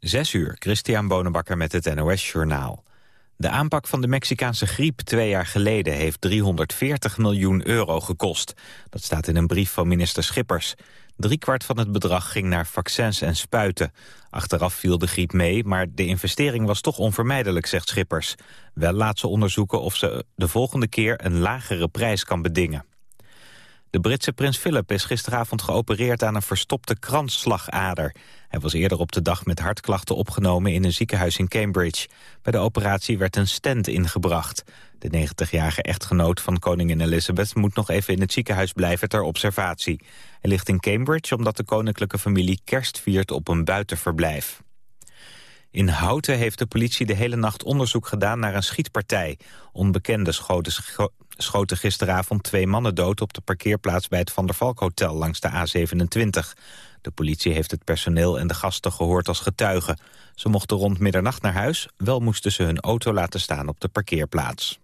Zes uur, Christian Bonenbakker met het NOS Journaal. De aanpak van de Mexicaanse griep twee jaar geleden heeft 340 miljoen euro gekost. Dat staat in een brief van minister Schippers. Driekwart van het bedrag ging naar vaccins en spuiten. Achteraf viel de griep mee, maar de investering was toch onvermijdelijk, zegt Schippers. Wel laat ze onderzoeken of ze de volgende keer een lagere prijs kan bedingen. De Britse prins Philip is gisteravond geopereerd aan een verstopte kransslagader. Hij was eerder op de dag met hartklachten opgenomen in een ziekenhuis in Cambridge. Bij de operatie werd een stent ingebracht. De 90-jarige echtgenoot van koningin Elizabeth moet nog even in het ziekenhuis blijven ter observatie. Hij ligt in Cambridge omdat de koninklijke familie kerst viert op een buitenverblijf. In Houten heeft de politie de hele nacht onderzoek gedaan naar een schietpartij. Onbekenden schoten, schoten gisteravond twee mannen dood op de parkeerplaats bij het Van der Valk Hotel langs de A27. De politie heeft het personeel en de gasten gehoord als getuigen. Ze mochten rond middernacht naar huis, wel moesten ze hun auto laten staan op de parkeerplaats.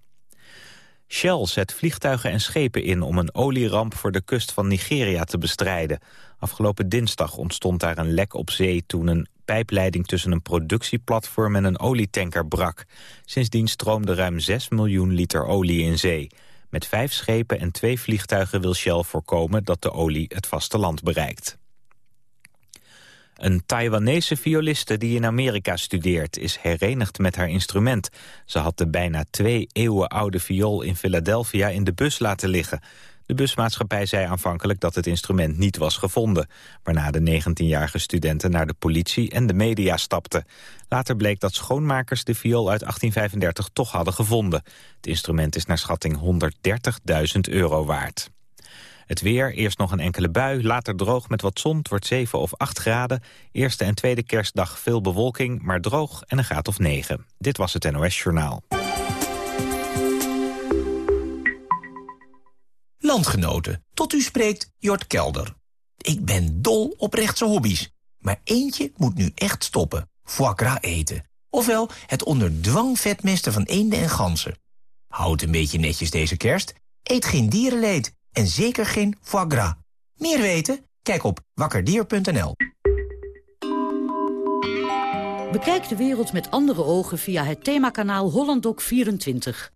Shell zet vliegtuigen en schepen in om een olieramp voor de kust van Nigeria te bestrijden. Afgelopen dinsdag ontstond daar een lek op zee toen een pijpleiding tussen een productieplatform en een olietanker brak. Sindsdien stroomde ruim 6 miljoen liter olie in zee. Met vijf schepen en twee vliegtuigen wil Shell voorkomen dat de olie het vasteland bereikt. Een Taiwanese violiste die in Amerika studeert is herenigd met haar instrument. Ze had de bijna twee eeuwen oude viool in Philadelphia in de bus laten liggen. De busmaatschappij zei aanvankelijk dat het instrument niet was gevonden... waarna de 19-jarige studenten naar de politie en de media stapten. Later bleek dat schoonmakers de viool uit 1835 toch hadden gevonden. Het instrument is naar schatting 130.000 euro waard. Het weer, eerst nog een enkele bui, later droog met wat zon. Het wordt 7 of 8 graden. Eerste en tweede kerstdag veel bewolking, maar droog en een graad of 9. Dit was het NOS Journaal. Landgenoten, tot u spreekt Jort Kelder. Ik ben dol op rechtse hobby's. Maar eentje moet nu echt stoppen. Foie gras eten. Ofwel het onder dwang vetmesten van eenden en ganzen. Houd een beetje netjes deze kerst. Eet geen dierenleed en zeker geen foie gras. Meer weten? Kijk op wakkerdier.nl. Bekijk de wereld met andere ogen via het themakanaal HollandDoc24.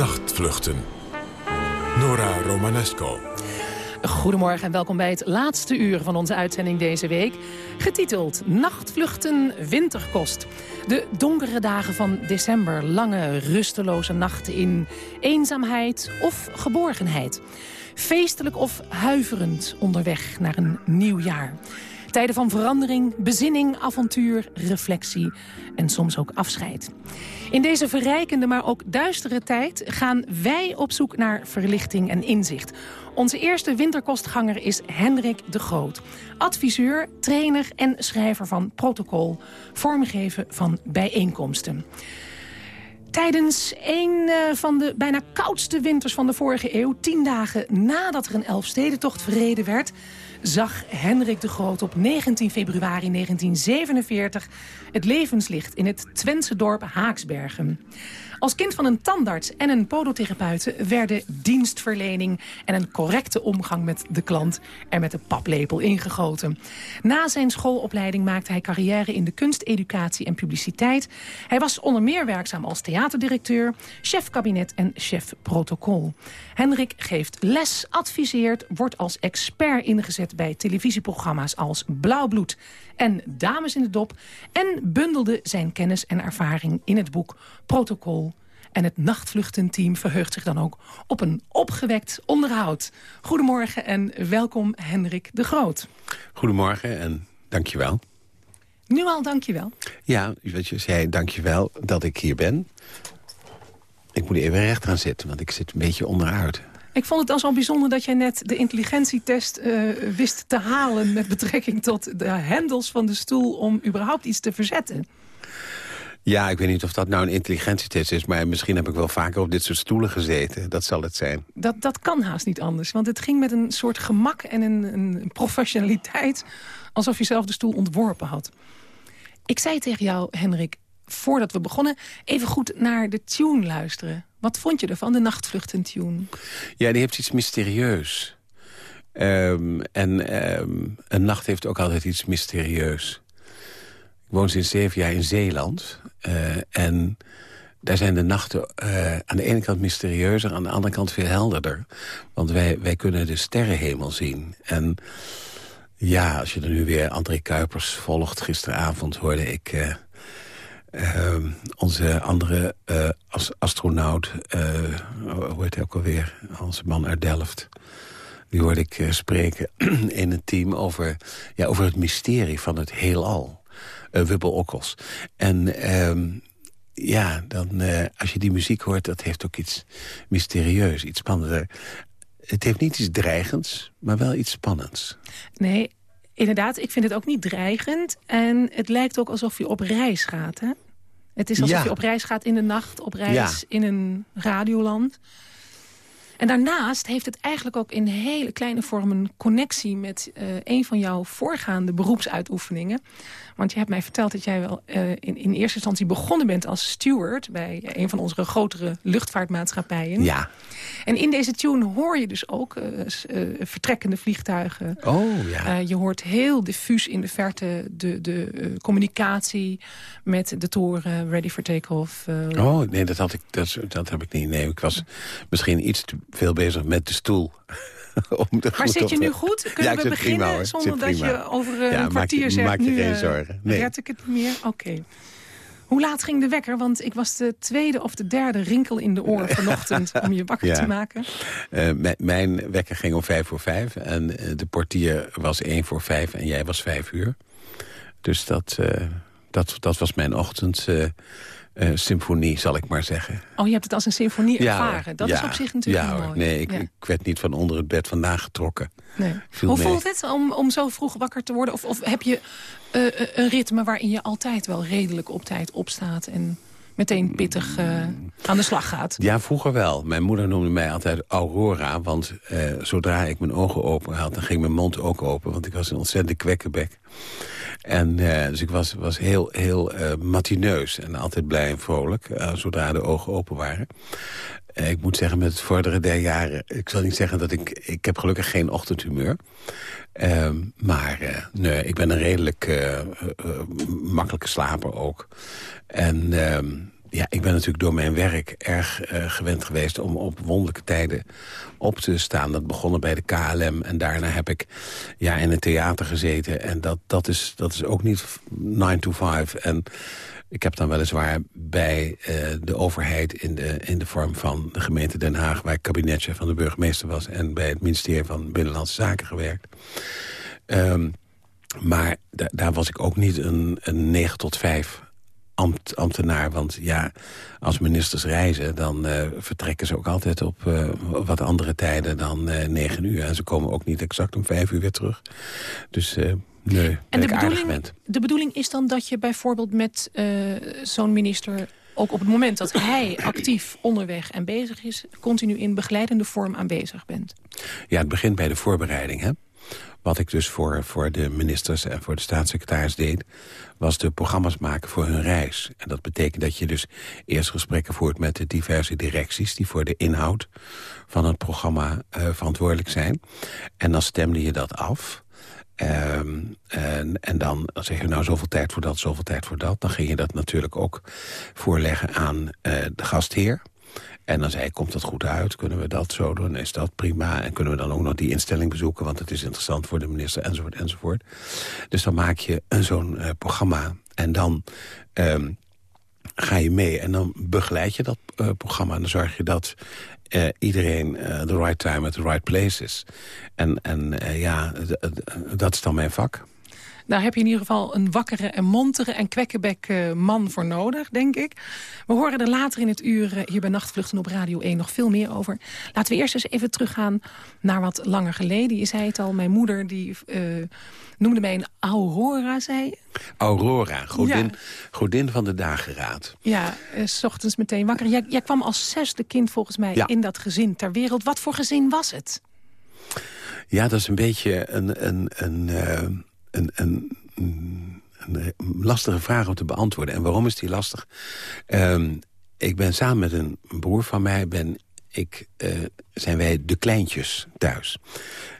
Nachtvluchten. Nora Romanesco. Goedemorgen en welkom bij het laatste uur van onze uitzending deze week. Getiteld Nachtvluchten Winterkost. De donkere dagen van december, lange rusteloze nachten in eenzaamheid of geborgenheid. Feestelijk of huiverend onderweg naar een nieuw jaar. Tijden van verandering, bezinning, avontuur, reflectie en soms ook afscheid. In deze verrijkende, maar ook duistere tijd gaan wij op zoek naar verlichting en inzicht. Onze eerste winterkostganger is Hendrik de Groot. Adviseur, trainer en schrijver van protocol. Vormgeven van bijeenkomsten. Tijdens een eh, van de bijna koudste winters van de vorige eeuw... tien dagen nadat er een Elfstedentocht verreden werd zag Hendrik de Groot op 19 februari 1947 het levenslicht in het Twentse dorp Haaksbergen. Als kind van een tandarts en een podotherapeute werden dienstverlening en een correcte omgang met de klant er met de paplepel ingegoten. Na zijn schoolopleiding maakte hij carrière in de kunst, educatie en publiciteit. Hij was onder meer werkzaam als theaterdirecteur, chef kabinet en chef protocol. Hendrik geeft les, adviseert, wordt als expert ingezet bij televisieprogramma's als Blauwbloed en Dames in de Dop... en bundelde zijn kennis en ervaring in het boek Protocol. En het nachtvluchtenteam verheugt zich dan ook op een opgewekt onderhoud. Goedemorgen en welkom Hendrik de Groot. Goedemorgen en dankjewel. Nu al dankjewel. Ja, wat je zei, dankjewel dat ik hier ben. Ik moet even recht gaan zitten, want ik zit een beetje onderuit. Ik vond het dan zo bijzonder dat jij net de intelligentietest eh, wist te halen... met betrekking tot de hendels van de stoel om überhaupt iets te verzetten. Ja, ik weet niet of dat nou een intelligentietest is... maar misschien heb ik wel vaker op dit soort stoelen gezeten. Dat zal het zijn. Dat, dat kan haast niet anders, want het ging met een soort gemak en een, een professionaliteit... alsof je zelf de stoel ontworpen had. Ik zei tegen jou, Henrik, voordat we begonnen... even goed naar de tune luisteren. Wat vond je ervan, de nachtvluchten-tune? Ja, die heeft iets mysterieus. Ehm, en ehm, een nacht heeft ook altijd iets mysterieus. Ik woon sinds zeven jaar in Zeeland. eh, en daar zijn de nachten eh, aan de ene kant mysterieuzer... aan de andere kant veel helderder. Want wij, wij kunnen de sterrenhemel zien. En ja, als je er nu weer André Kuipers volgt... gisteravond hoorde ik... eh, eh, onze andere as- astronaut, eh, hoe heet hij ook alweer? Onze man uit Delft. Die hoorde ik spreken in een team over, ja, over het mysterie van het heelal. Uh, Wubbel Okkels. En ehm, ja, dan, eh, als je die muziek hoort, dat heeft ook iets mysterieus, iets spannender. Het heeft niet iets dreigends, maar wel iets spannends. Nee, inderdaad, ik vind het ook niet dreigend. En het lijkt ook alsof je op reis gaat, hè? Het is alsof Ja. je op reis gaat in de nacht, op reis Ja. in een radioland. En daarnaast heeft het eigenlijk ook in hele kleine vorm een connectie... met eh, een van jouw voorgaande beroepsuitoefeningen. Want je hebt mij verteld dat jij wel eh, in, in eerste instantie begonnen bent als steward... bij een van onze grotere luchtvaartmaatschappijen. Ja. En in deze tune hoor je dus ook eh, eh, vertrekkende vliegtuigen... Oh, ja. Je hoort heel diffuus in de verte de, de communicatie met de toren, ready for take-off. Oh, nee, dat, had ik, dat, dat heb ik niet. Nee, ik was misschien iets te veel bezig met de stoel. Om maar zit je nu goed? Kunnen Ja, we beginnen prima, zonder dat prima. je over eh, Ja, een maak kwartier zegt... maak je nu geen eh, zorgen. Nee. red ik het niet meer? Oké. Hoe laat ging de wekker? Want ik was de tweede of de derde rinkel in de oor vanochtend... om je wakker Ja. te maken. Eh, mijn- wekker ging om vijf voor vijf. En de portier was één voor vijf en jij was vijf uur. Dus dat, dat, dat was mijn ochtend... eh, symfonie, zal ik maar zeggen. Oh, je hebt het als een symfonie Ja, ervaren. Dat Ja, is op zich natuurlijk ja, mooi. Nee, ik, werd niet van onder het bed vandaan getrokken. Nee. Hoe mee. voelt het om, om zo vroeg wakker te worden? Of, of heb je eh, eh, een ritme waarin je altijd wel redelijk op tijd opstaat... en meteen pittig aan de slag gaat? Ja, vroeger wel. Mijn moeder noemde mij altijd Aurora. Want zodra ik mijn ogen open had, dan ging mijn mond ook open. Want ik was een ontzettende kwekkenbek. En eh, dus ik was, was heel, heel eh, matineus en altijd blij en vrolijk. eh, zodra de ogen open waren. Ik moet zeggen, met het vorderen der jaren... ik zal niet zeggen dat ik... ik heb gelukkig geen ochtendhumeur. Ehm, maar nee, ik ben een redelijk makkelijke slaper ook. En ehm, ja, ik ben natuurlijk door mijn werk erg eh, gewend geweest... om op wonderlijke tijden op te staan. Dat begonnen bij de KLM en daarna heb ik ja, in het theater gezeten. En dat, dat, is, dat is ook niet 9 to 5. En ik heb dan weliswaar bij eh, de overheid in de, in de vorm van de gemeente Den Haag... waar ik kabinetje van de burgemeester was... en bij het ministerie van Binnenlandse Zaken gewerkt. Ehm, maar da- daar was ik ook niet een, een 9 tot 5 ambt, ambtenaar. Want ja, als ministers reizen, dan eh, vertrekken ze ook altijd op eh, wat andere tijden dan eh 9 uur. En ze komen ook niet exact om 5 uur weer terug. Dus nee, En de bedoeling, de bedoeling is dan dat je bijvoorbeeld met zo'n minister... ook op het moment dat hij actief onderweg en bezig is... continu in begeleidende vorm aanwezig bent. Ja, het begint bij de voorbereiding, hè. Wat ik dus voor, voor de ministers en voor de staatssecretaris deed... was de programma's maken voor hun reis. En dat betekent dat je dus eerst gesprekken voert met de diverse directies... die voor de inhoud van het programma eh, verantwoordelijk zijn. En dan stemde je dat af... Ehm, en, en dan zeg je nou zoveel tijd voor dat, zoveel tijd voor dat. Dan ging je dat natuurlijk ook voorleggen aan eh, de gastheer. En dan zei ik, komt dat goed uit? Kunnen we dat zo doen? Is dat prima? En kunnen we dan ook nog die instelling bezoeken? Want het is interessant voor de minister, enzovoort, enzovoort. Dus dan maak je zo'n eh, programma. En dan ehm, ga je mee en dan begeleid je dat eh, programma. En dan zorg je dat eh, iedereen the right time at the right place is. En, en ja, dat is dan mijn vak. Daar heb je in ieder geval een wakkere en montere en kwekkenbek eh, man voor nodig, denk ik. We horen er later in het uur eh, hier bij Nachtvluchten op Radio 1 nog veel meer over. Laten we eerst eens even teruggaan naar wat langer geleden. Je zei het al, mijn moeder die eh, noemde mij een Aurora, zei je? Aurora, godin, Ja. godin van de dageraad. Ja, s ochtends meteen wakker. Jij, jij kwam als zesde kind volgens mij Ja. in dat gezin ter wereld. Wat voor gezin was het? Ja, dat is een beetje een, een, een, een, een, een, lastige vraag om te beantwoorden. En waarom is die lastig? Ehm, ik ben samen met een broer van mij... Ben ik, eh, zijn wij de kleintjes thuis.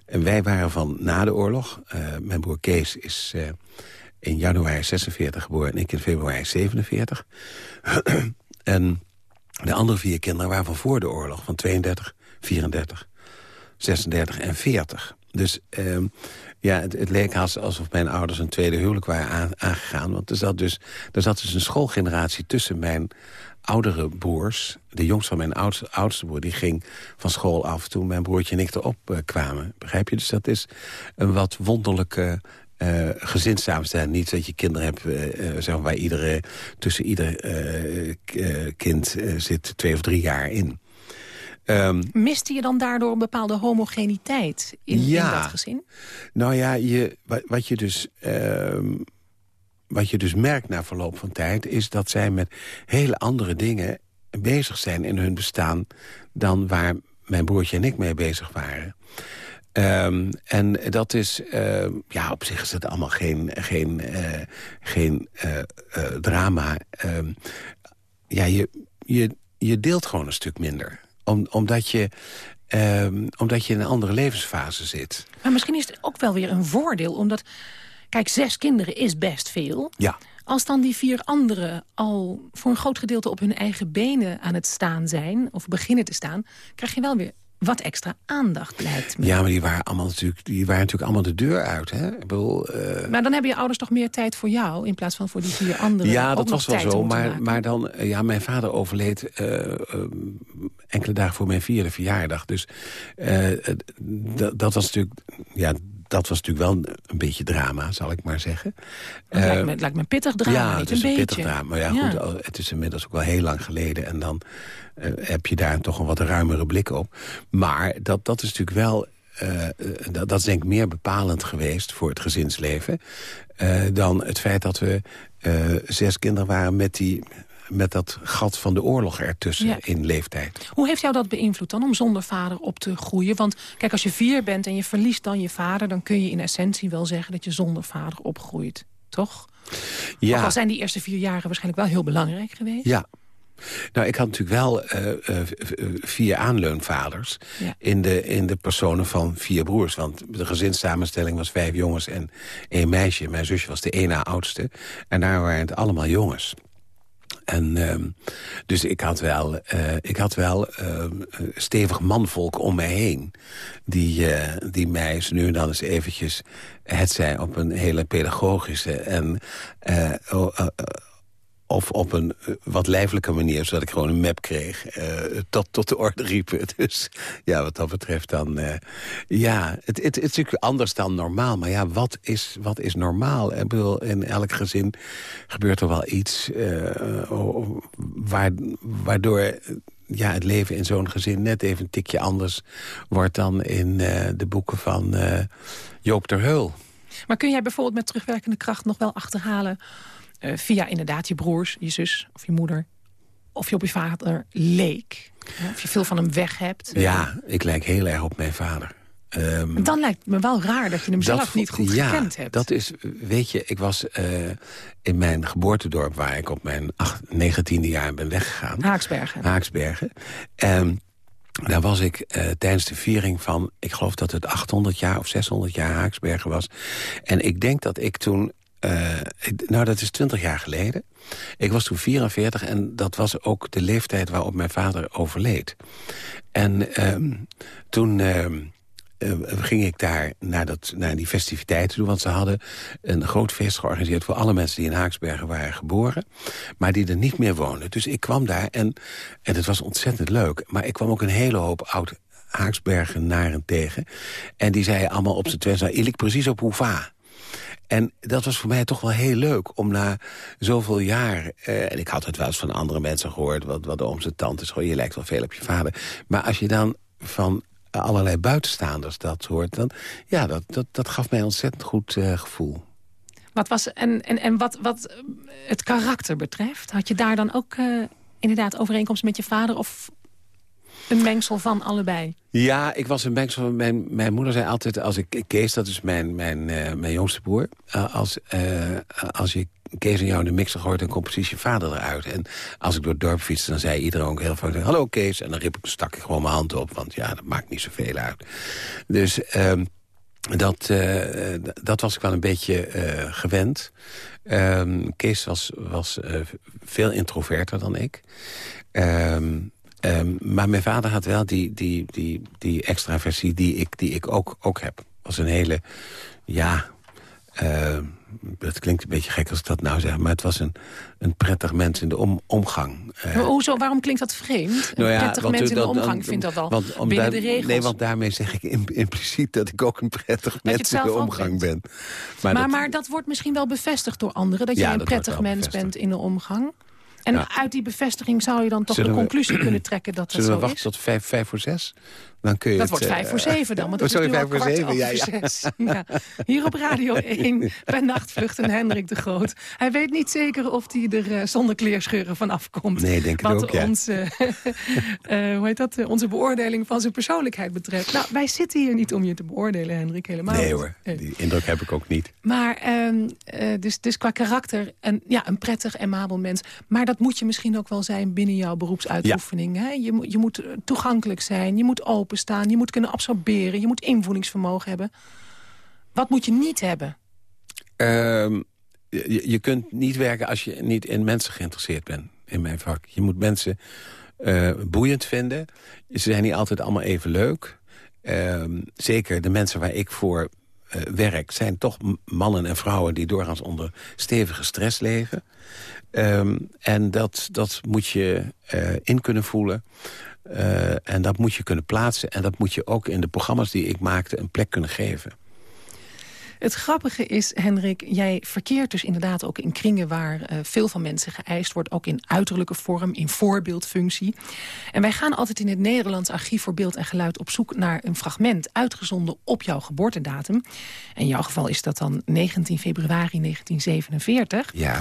En wij waren van na de oorlog. Eh, mijn broer Kees is eh, in januari 46 geboren... en ik in februari 47. en de andere vier kinderen waren van voor de oorlog. Van 32, 34, 36 en 40. Dus ehm, ja, het, leek alsof mijn ouders een tweede huwelijk waren aan- aangegaan. Want er zat, dus, er zat dus een schoolgeneratie tussen mijn oudere broers. De jongste van mijn oudste, oudste broer, die ging van school af... toen mijn broertje en ik erop eh, kwamen. Begrijp je? Dus dat is een wat wonderlijke... eh gezinssamenstelling. Niet dat je kinderen hebt eh, zeg waar iedere, tussen ieder kind zit twee of drie jaar in. Ehm, Miste je dan daardoor een bepaalde homogeniteit in, in dat gezin? Nou ja, je, wa- wat, je dus, ehm, wat je dus merkt na verloop van tijd... is dat zij met hele andere dingen bezig zijn in hun bestaan... dan waar mijn broertje en ik mee bezig waren. Ehm, en dat is, ja, op zich is het allemaal geen, geen, eh, geen eh, eh, drama. Ja, je, je, je deelt gewoon een stuk minder. Om, omdat, je, ehm, omdat je in een andere levensfase zit. Maar misschien is het ook wel weer een voordeel, omdat... Kijk, zes kinderen is best veel. Ja. Als dan die vier anderen al voor een groot gedeelte op hun eigen benen aan het staan zijn... of beginnen te staan, krijg je wel weer wat extra aandacht, lijkt me. Ja, maar die waren, allemaal natuurlijk, die waren natuurlijk allemaal de deur uit. Hè? Ik bedoel, eh, Maar dan hebben je ouders toch meer tijd voor jou... in plaats van voor die vier anderen ja, dat was wel zo. Maar, maken. maar dan, eh, ja, mijn vader overleed eh, enkele dagen voor mijn vierde verjaardag. Dus dat was natuurlijk, ja, dat was natuurlijk wel een beetje drama, zal ik maar zeggen. Het lijkt, Eh, me, het lijkt me een pittig drama, ja, niet het is een pittig drama. Maar ja, Ja. goed, het is inmiddels ook wel heel lang geleden. En dan eh, heb je daar toch een wat ruimere blik op. Maar dat, dat is natuurlijk wel... eh, dat, dat is denk ik meer bepalend geweest voor het gezinsleven... dan het feit dat we zes kinderen waren met, die, met dat gat van de oorlog ertussen Ja. in leeftijd. Hoe heeft jou dat beïnvloed dan om zonder vader op te groeien? Want kijk, als je vier bent en je verliest dan je vader... dan kun je in essentie wel zeggen dat je zonder vader opgroeit. Toch? Ook al zijn die eerste vier jaren waarschijnlijk wel heel belangrijk geweest. Ja. Nou, ik had natuurlijk wel eh, eh, vier aanleunvaders... Ja. In, de, in de personen van vier broers. Want de gezinssamenstelling was vijf jongens en één meisje. Mijn zusje was de na oudste. En daar waren het allemaal jongens. En ehm, dus ik had wel, eh, ik had wel ehm, eh, stevig manvolk om mij heen. Die, eh, die mij nu en dan eens eventjes... het zij op een hele pedagogische en... of op een eh, wat lijfelijke manier, zodat ik gewoon een map kreeg... eh, tot, tot de orde riepen. Dus ja, wat dat betreft dan... eh, ja, het, het, het is natuurlijk anders dan normaal. Maar ja, wat is, wat is normaal? Ik bedoel, in elk gezin gebeurt er wel iets... waar, waardoor ja, het leven in zo'n gezin net even een tikje anders wordt... dan in de boeken van Joop ter Heul. Maar kun jij bijvoorbeeld met terugwerkende kracht nog wel achterhalen... eh, via inderdaad je broers, je zus of je moeder... of je op je vader leek? Of je veel van hem weg hebt? Ja, ik lijk heel erg op mijn vader. Ehm, Dan lijkt het me wel raar dat je hem zelf niet goed ja, gekend hebt. dat is, weet je, ik was eh, in mijn geboortedorp... waar ik op mijn acht, 19e jaar ben weggegaan. Haaksbergen. Haaksbergen. En daar was ik eh, tijdens de viering van... ik geloof dat het 800 jaar of 600 jaar Haaksbergen was. En ik denk dat ik toen... eh, nou, dat is 20 jaar geleden. Ik was toen 44 en dat was ook de leeftijd waarop mijn vader overleed. En ehm, toen... ehm, eh, ging ik daar naar, dat, naar die festiviteiten toe. Want ze hadden een groot feest georganiseerd... voor alle mensen die in Haaksbergen waren geboren... maar die er niet meer woonden. Dus ik kwam daar en, en het was ontzettend leuk. Maar ik kwam ook een hele hoop oud Haaksbergenaren tegen. En die zeiden allemaal op z'n twee... Nou, precies op Hoeva. En dat was voor mij toch wel heel leuk om na zoveel jaar... Eh, en ik had het wel eens van andere mensen gehoord... wat, wat ooms en tantes, gewoon, je lijkt wel veel op je vader. Maar als je dan van allerlei buitenstaanders dat hoort... dan ja, dat, dat, dat gaf mij een ontzettend goed eh, gevoel. Wat was, en en, en wat, wat het karakter betreft, had je daar dan ook eh, inderdaad overeenkomst met je vader... of een mengsel van allebei? Ja, ik was een mengsel. Mijn, mijn moeder zei altijd, als ik Kees, dat is mijn, mijn, eh, mijn jongste broer... eh, als, eh, als je Kees en jou in de mixer gooit, dan komt precies je vader eruit. En als ik door het dorp fietste, dan zei iedereen ook heel vaak... hallo Kees, en dan riep ik, stak ik gewoon mijn hand op, want ja, dat maakt niet zoveel uit. Dus... ehm, dat, dat was ik wel een beetje gewend. Ehm, Kees was, was veel introverter dan ik. Ehm, ehm, maar mijn vader had wel die, die, die, die extraversie die ik, die ik ook, ook heb. was een hele, ja... ehm, dat klinkt een beetje gek als ik dat nou zeg... maar het was een, een prettig mens in de om, omgang. Eh, Maar Hoezo, waarom klinkt dat vreemd? nou een ja, prettig want, mens in de dan- omgang vindt dat al want om binnen daar- de regels. Nee, want daarmee zeg ik im- impliciet dat ik ook een prettig het mens in de omgang ben. maar, dat- maar dat wordt misschien wel bevestigd door anderen... dat Ja, jij een dat prettig mens bevestigd. bent in de omgang. En Ja. uit die bevestiging zou je dan toch Zullen de we- conclusie kunnen trekken dat dat Zullen we zo wachten is? tot vijf, vijf voor zes? Dan kun je Dat het, wordt vijf eh, voor zeven dan, want oh, het is sorry, nu al vijf voor kwart zeven, ja, over ja. Hier op Radio 1 bij Nachtvluchten Hendrik de Groot. Hij weet niet zeker of hij er eh, zonder kleerscheuren van afkomt. Nee, denk wat ook, ja. onze, eh, hoe heet dat, eh, onze beoordeling van zijn persoonlijkheid betreft. Nou, wij zitten hier niet om je te beoordelen, Hendrik, helemaal Nee hoor, die indruk heb ik ook niet. Maar eh, dus, dus qua karakter een, ja, een prettig, amabel mens. Maar dat moet je misschien ook wel zijn binnen jouw beroepsuitoefening. Hè? Je, moet- je moet eh, toegankelijk zijn, je moet openstaan, je moet kunnen absorberen... je moet invoelingsvermogen hebben. Wat moet je niet hebben? Ehm, je, kunt niet werken als je niet in mensen geïnteresseerd bent, in mijn vak. Je moet mensen eh, boeiend vinden. Ze zijn niet altijd allemaal even leuk. Ehm, zeker de mensen waar ik voor eh, werk... zijn toch mannen en vrouwen die doorgaans onder stevige stress leven. Ehm, en dat, dat moet je eh, in kunnen voelen. Eh, en dat moet je kunnen plaatsen. En dat moet je ook in de programma's die ik maakte een plek kunnen geven. Het grappige is, Hendrik, jij verkeert dus inderdaad ook in kringen... waar eh, veel van mensen geëist wordt, ook in uiterlijke vorm, in voorbeeldfunctie. En wij gaan altijd in het Nederlands Archief voor Beeld en Geluid... op zoek naar een fragment uitgezonden op jouw geboortedatum. In jouw geval is dat dan 19 februari 1947. Ja.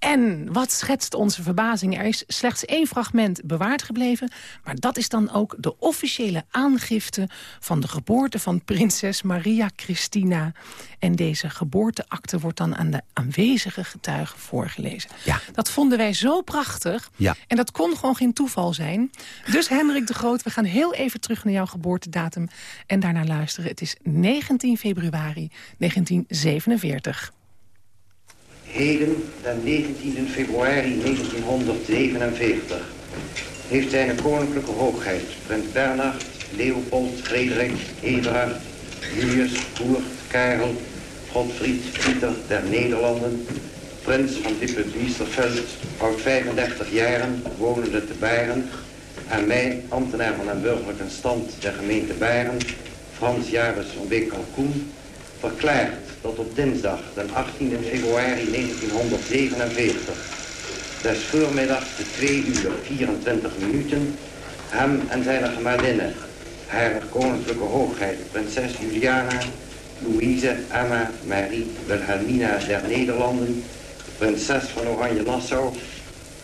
En wat schetst onze verbazing? Er is slechts één fragment bewaard gebleven... maar dat is dan ook de officiële aangifte... van de geboorte van prinses Maria Christina. En deze geboorteakte wordt dan aan de aanwezige getuigen voorgelezen. Ja. Dat vonden wij zo prachtig. Ja. En dat kon gewoon geen toeval zijn. Dus Hendrik de Groot, we gaan heel even terug naar jouw geboortedatum... en daarna luisteren. Het is 19 februari 1947. Heden, den 19 februari 1947, heeft zijn koninklijke hoogheid, prins Bernhard, Leopold, Frederik, Everard, Julius, Koert, Karel, Godfried, Pieter der Nederlanden, prins van Lippe-Wiesterveld, oud 35 jaren, wonende te Beieren, en mij, ambtenaar van een burgerlijke stand der gemeente Beieren, Frans Jaris van Beek verklaart dat op dinsdag, den 18 februari 1947, des voormiddags de 2 uur 24 minuten, hem en zijn gemallinne, haar koninklijke hoogheid, prinses Juliana, Louise Emma Marie Wilhelmina der Nederlanden, prinses van Oranje-Nassau,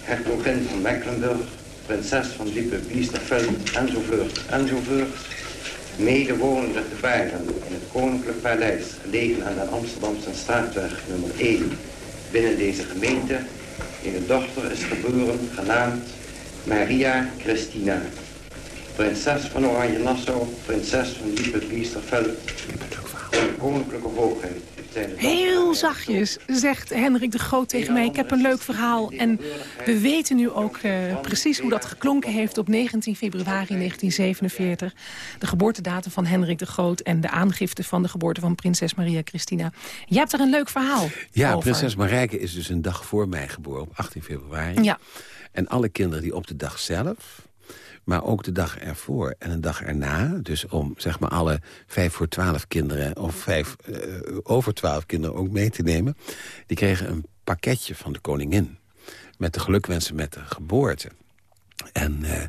hertogin van Mecklenburg, prinses van Lippe-Biesterveld, enzovoort, enzovoort, medewonende Beieren in het Koninklijk Paleis, gelegen aan de Amsterdamse straatweg nummer 1, binnen deze gemeente, een dochter is geboren, genaamd Maria Christina, prinses van Oranje-Nassau, prinses van Lippe-Biesterveld, en koninklijke hoogheid. Heel zachtjes zegt Hendrik de Groot tegen mij... ik heb een leuk verhaal en we weten nu ook eh, precies hoe dat geklonken heeft... op 19 februari 1947. De geboortedatum van Hendrik de Groot... en de aangifte van de geboorte van prinses Maria Christina. Jij hebt er een leuk verhaal Ja, over. prinses Marijke is dus een dag voor mij geboren, op 18 februari. Ja. En alle kinderen die op de dag zelf Maar ook de dag ervoor en een dag erna. Dus om zeg maar alle vijf voor twaalf kinderen... of vijf uh, over twaalf kinderen ook mee te nemen. Die kregen een pakketje van de koningin. Met de gelukwensen met de geboorte. En, uh,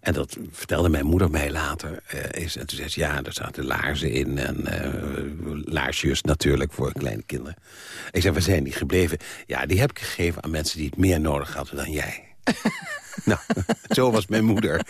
en dat vertelde mijn moeder mij later. Uh, is, en toen zei ze, ja, er zaten laarzen in. En laarsjes natuurlijk voor kleine kinderen. Ik zei, waar zijn die gebleven? Ja, die heb ik gegeven aan mensen die het meer nodig hadden dan jij. nou, zo was mijn moeder.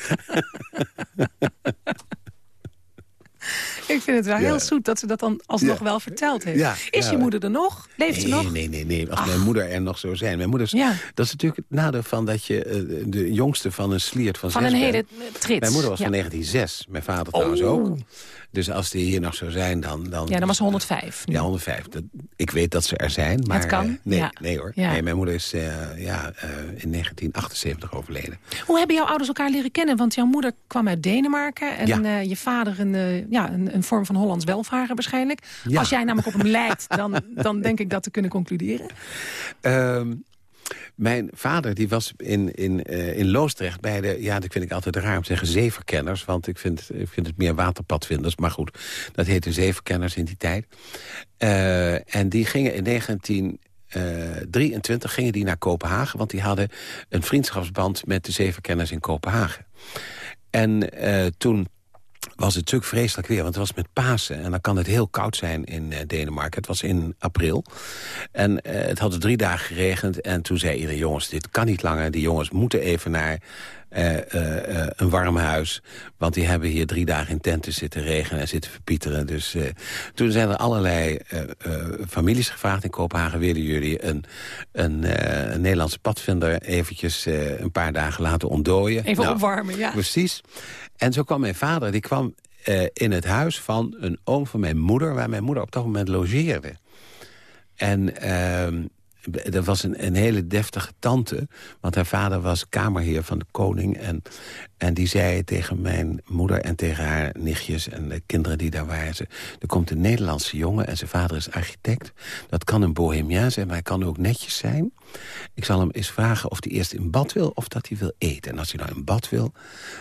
Ik vind het wel Ja. heel zoet dat ze dat dan alsnog Ja. wel verteld heeft. Ja, Is je moeder er nog? Leeft ze nog? Nee, nee, nee. Als mijn moeder er nog zou zijn. Mijn moeder is, Ja. Dat is natuurlijk het nadeel van dat je eh, de jongste van een sliert van, Van zes een hele trits. Mijn moeder was van 1906. Mijn vader trouwens Oh. ook. Dus als die hier nog zou zijn, dan... dan Ja, dan was ze 105. nu. Ja, 105. Dat, ik weet dat ze er zijn, maar... Het kan, eh, nee, ja. nee hoor. Ja. Nee, mijn moeder is eh, ja, eh, in 1978 overleden. Hoe hebben jouw ouders elkaar leren kennen? Want jouw moeder kwam uit Denemarken... en Ja. je vader een, ja, een, een vorm van Hollands welvaren waarschijnlijk. Als jij namelijk op hem lijkt, dan, dan denk ik dat te kunnen concluderen. Ehm, mijn vader die was in, in, eh, in Loosdrecht bij de... Ja, dat vind ik altijd raar om te zeggen zeeverkenners. Want ik vind, ik vind het meer waterpadvinders. Maar goed, dat heette zeeverkenners in die tijd. Eh, en die gingen in 1923 gingen die naar Kopenhagen. Want die hadden een vriendschapsband met de zeeverkenners in Kopenhagen. En eh, toen was het natuurlijk vreselijk weer, want het was met Pasen. En dan kan het heel koud zijn in eh, Denemarken. Het was in april. En eh, het had drie dagen geregend. En toen zei iedereen, jongens, dit kan niet langer. Die jongens moeten even naar eh, eh, eh, een warm huis. Want die hebben hier drie dagen in tenten zitten regenen en zitten verpieteren. Dus toen zijn er allerlei families gevraagd in Kopenhagen. Willen jullie een, een, een Nederlandse padvinder eventjes een paar dagen laten ontdooien? Even Nou, opwarmen, ja. Precies. En zo kwam mijn vader, die kwam in het huis van een oom van mijn moeder... waar mijn moeder op dat moment logeerde. En ehm dat was een, een hele deftige tante. Want haar vader was kamerheer van de koning. En, en die zei tegen mijn moeder en tegen haar nichtjes... en de kinderen die daar waren... Ze, er komt een Nederlandse jongen en zijn vader is architect. Dat kan een bohemiaan zijn, maar hij kan ook netjes zijn. Ik zal hem eens vragen of hij eerst in bad wil of dat hij wil eten. En als hij nou in bad wil,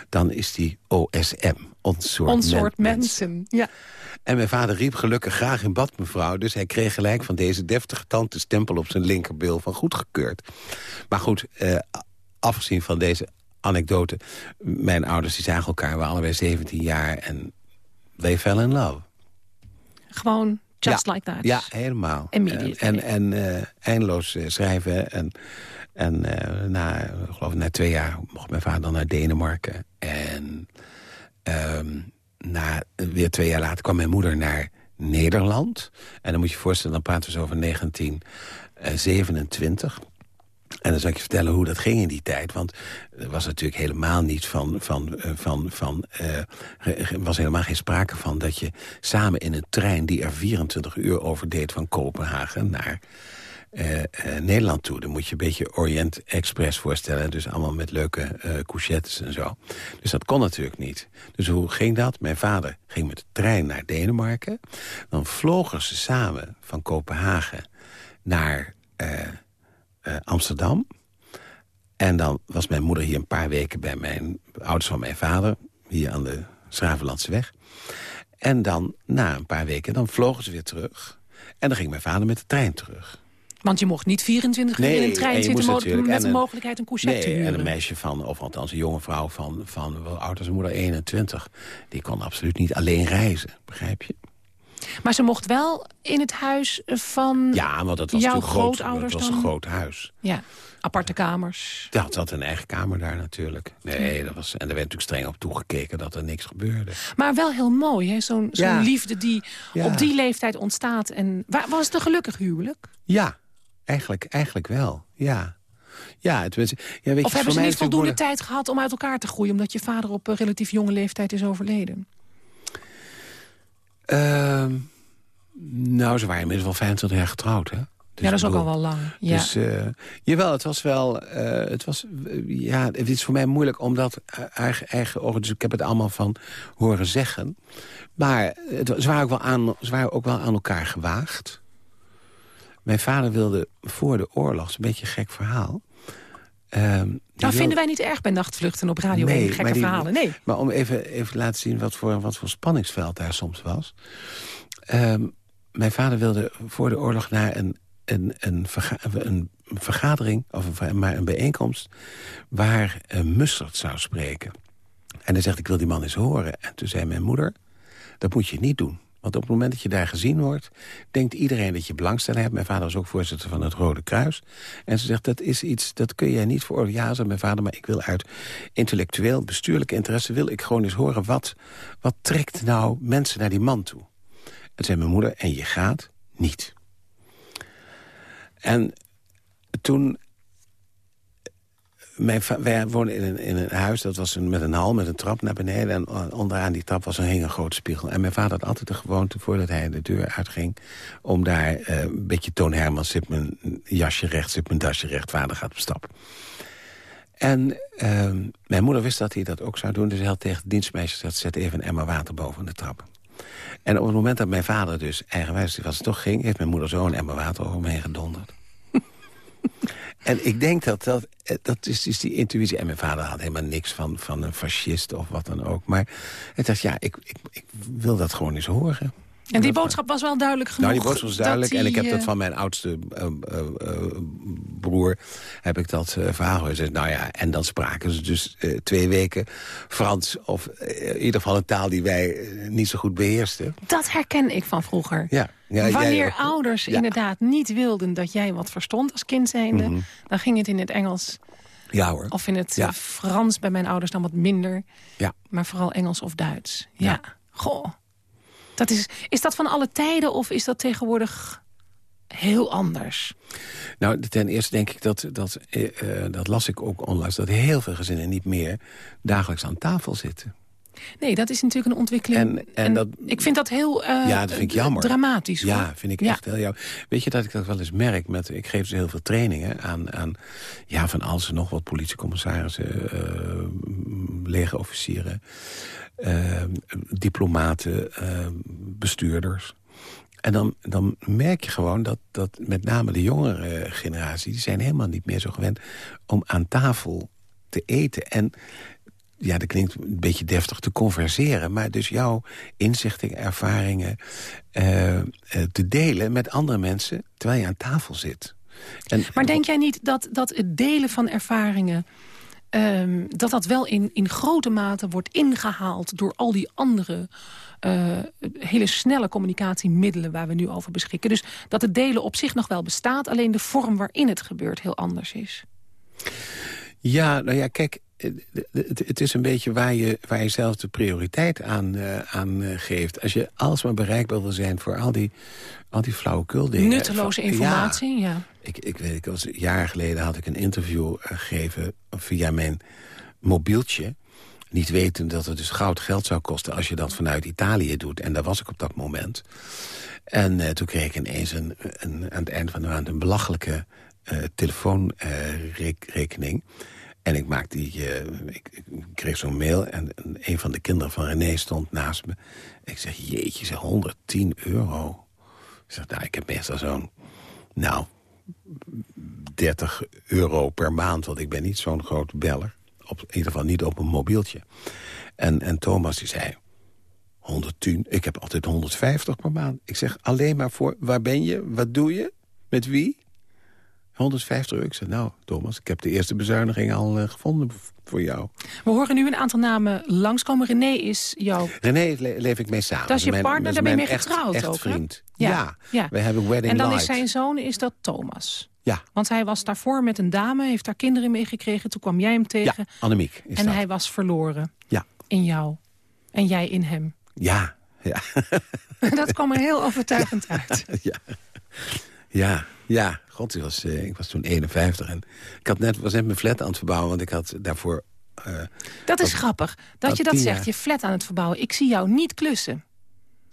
dan is hij OSM. Ons soort, Ons soort men- mensen. Ja. en mijn vader riep gelukkig graag in bad, mevrouw. Dus hij kreeg gelijk van deze deftige tante stempel op zijn linkerbil van goedgekeurd. Maar goed, eh, afgezien van deze anekdote... mijn ouders die zagen elkaar, waren allebei 17 jaar... en they fell in love. Gewoon just Ja. like that. Ja, helemaal. Immediately. En, en, en eh, eindeloos eh, schrijven. En, en eh, na, ik geloof na twee jaar mocht mijn vader dan naar Denemarken. En ehm, na, weer twee jaar later kwam mijn moeder naar Nederland. En dan moet je je voorstellen, dan praten we zo over 1927... En dan zal ik je vertellen hoe dat ging in die tijd. Want er was natuurlijk helemaal niet van... van, eh, van, van eh, was helemaal geen sprake van dat je samen in een trein... die er 24 uur over deed van Kopenhagen naar eh, eh, Nederland toe. Dan moet je een beetje Orient Express voorstellen. Dus allemaal met leuke eh couchettes en zo. Dus dat kon natuurlijk niet. Dus hoe ging dat? Mijn vader ging met de trein naar Denemarken. Dan vlogen ze samen van Kopenhagen naar... Amsterdam. En dan was mijn moeder hier een paar weken bij mijn ouders van mijn vader. Hier aan de Schravenlandseweg. En dan, na een paar weken, dan vlogen ze weer terug. En dan ging mijn vader met de trein terug. Want je mocht niet 24 uur in een en trein zitten... met de een- mogelijkheid een couchette te Nee, en huren. een meisje van, of althans een jonge vrouw van, van wel oud als moeder, 21. Die kon absoluut niet alleen reizen, begrijp je? Maar ze mocht wel in het huis van Ja, want dat was jouw groot. grootouders Dat was een groot huis. Ja, aparte kamers. Ja, het had een eigen kamer daar natuurlijk. Nee, dat was, en er werd natuurlijk streng op toegekeken dat er niks gebeurde. Maar wel heel mooi, hè? Zo'n Ja. liefde die Ja. op die leeftijd ontstaat. En wa- was het een gelukkig huwelijk? Ja, eigenlijk, eigenlijk wel. Ja. Ja, het, was- ja weet je, Of hebben ze niet voldoende tijd gehad om uit elkaar te groeien... omdat je vader op een relatief jonge leeftijd is overleden? Ehm, nou, ze waren inmiddels wel 25 jaar getrouwd, hè? Dus ja, dat is ook al wel lang. Ja. Dus, eh, jawel, het was wel... eh, het was, eh, ja, het is voor mij moeilijk om dat eh, eigen, eigen ogen... Dus ik heb het allemaal van horen zeggen. Maar het, ze, waren ook wel aan, ze waren ook wel aan elkaar gewaagd. Mijn vader wilde voor de oorlog, een beetje een gek verhaal... Die Nou, wil- vinden wij niet erg bij nachtvluchten op Radio Nee, 1, maar gekke die- verhalen. Nee. Maar om even, even te laten zien wat voor, wat voor spanningsveld daar soms was. Ehm, mijn vader wilde voor de oorlog naar een, een, een, verga- een vergadering... of een, maar een bijeenkomst waar uh, Mustert zou spreken. En hij zegt, ik wil die man eens horen. En toen zei mijn moeder, dat moet je niet doen. Want op het moment dat je daar gezien wordt... denkt iedereen dat je belangstelling hebt. Mijn vader was ook voorzitter van het Rode Kruis. En ze zegt, dat is iets, dat kun jij niet voor. Ja, zei mijn vader, maar ik wil uit intellectueel, bestuurlijke interesse... wil ik gewoon eens horen, wat, wat trekt nou mensen naar die man toe? En zei mijn moeder, en je gaat niet. En toen mijn wij woonden in een, in een huis, dat was een, met een hal, met een trap naar beneden. En onderaan die trap was een, hing een grote spiegel. En mijn vader had altijd de gewoonte, voordat hij de deur uitging... om daar uh, een beetje Toon Hermans, zit mijn jasje recht, zit mijn dasje recht, vader gaat op stap. En uh, mijn moeder wist dat hij dat ook zou doen. Dus hij had tegen de dienstmeisje gezegd, zet even een emmer water boven de trap. En op het moment dat mijn vader dus eigenwijs was toch ging... heeft mijn moeder zo een emmer water over me gedonderd. En ik denk dat dat, dat is, is die intuïtie. En mijn vader had helemaal niks van, van een fascist of wat dan ook. Maar hij dacht, ja, ik, ik, ik wil dat gewoon eens horen. En die boodschap was wel duidelijk genoeg? Nou, die boodschap was duidelijk. Die, en ik heb dat van mijn oudste uh, uh, broer, heb ik dat verhaal gezegd. Nou ja, en dan spraken ze dus twee weken Frans. Of in ieder geval een taal die wij niet zo goed beheersten. Dat herken ik van vroeger. Ja. Ja, Wanneer ouders ja. inderdaad niet wilden dat jij wat verstond als kind zijnde... Mm -hmm. dan ging het in het Engels ja, hoor. of in het ja. Frans bij mijn ouders dan wat minder. Ja. Maar vooral Engels of Duits. Ja, ja. goh. Dat is, is dat van alle tijden of is dat tegenwoordig heel anders? Nou, ten eerste denk ik dat, dat, uh, dat las ik ook onlangs... dat heel veel gezinnen niet meer dagelijks aan tafel zitten. Nee, dat is natuurlijk een ontwikkeling. En, en, en dat, ik vind dat heel uh, ja, dat vind ik jammer. dramatisch. Hoor. Ja, vind ik echt heel jammer. Weet je dat ik dat wel eens merk? Met, ik geef ze heel veel trainingen aan, aan ja, van alles en nog wat politiecommissarissen, uh, legerofficieren, uh, diplomaten, bestuurders. En dan, dan merk je gewoon dat, dat met name de jongere generatie... die zijn helemaal niet meer zo gewend om aan tafel te eten. En ja, dat klinkt een beetje deftig te converseren... maar dus jouw inzichten, ervaringen uh, uh, te delen met andere mensen... terwijl je aan tafel zit. En, maar denk jij niet dat, dat het delen van ervaringen... Um, dat dat wel in, in grote mate wordt ingehaald door al die andere... Uh, hele snelle communicatiemiddelen waar we nu over beschikken. Dus dat het delen op zich nog wel bestaat... alleen de vorm waarin het gebeurt heel anders is. Ja, nou ja, kijk, het is een beetje waar je, waar je zelf de prioriteit aan, uh, aan uh, geeft. Als je alsmaar bereikbaar wil zijn voor al die, al die flauwekul dingen. Nutteloze informatie, ja. ja. Ik, ik weet, ik was, jaren geleden had ik een interview gegeven via mijn mobieltje. Niet weten dat het dus goud geld zou kosten als je dat vanuit Italië doet. En daar was ik op dat moment. En uh, toen kreeg ik ineens een, een, aan het eind van de maand een belachelijke telefoonrekening. En ik maak die, uh, ik, ik, kreeg zo'n mail en een van de kinderen van René stond naast me. Ik zeg, jeetje, zeg 110 euro. Ik zeg, nou, ik heb meestal zo'n, nou, 30 euro per maand, want ik ben niet zo'n groot beller. Op, in ieder geval niet op een mobieltje. En, en Thomas die zei, 110, ik heb altijd 150 per maand. Ik zeg, alleen maar voor, waar ben je, wat doe je, met wie? 150 euro. Ik zei, nou, Thomas, ik heb de eerste bezuiniging al uh, gevonden voor jou. We horen nu een aantal namen langskomen. René is jouw... René le leef ik mee samen. Dat is je mijn, partner, daar ben je mee getrouwd echt, ook, echt vriend. Ja. Ja. ja. we hebben wedding En dan light. is zijn zoon, is dat Thomas. Ja. Want hij was daarvoor met een dame, heeft daar kinderen mee gekregen. Toen kwam jij hem tegen. Ja, Annemiek is En dat. hij was verloren. Ja. In jou. En jij in hem. Ja, ja. dat kwam er heel overtuigend uit. ja. Ja, ja. God, was, uh, ik was toen 51 en ik had net, was net mijn flat aan het verbouwen, want ik had daarvoor... Uh, dat is grappig, dat je dat zegt, je flat aan het verbouwen. Ik zie jou niet klussen.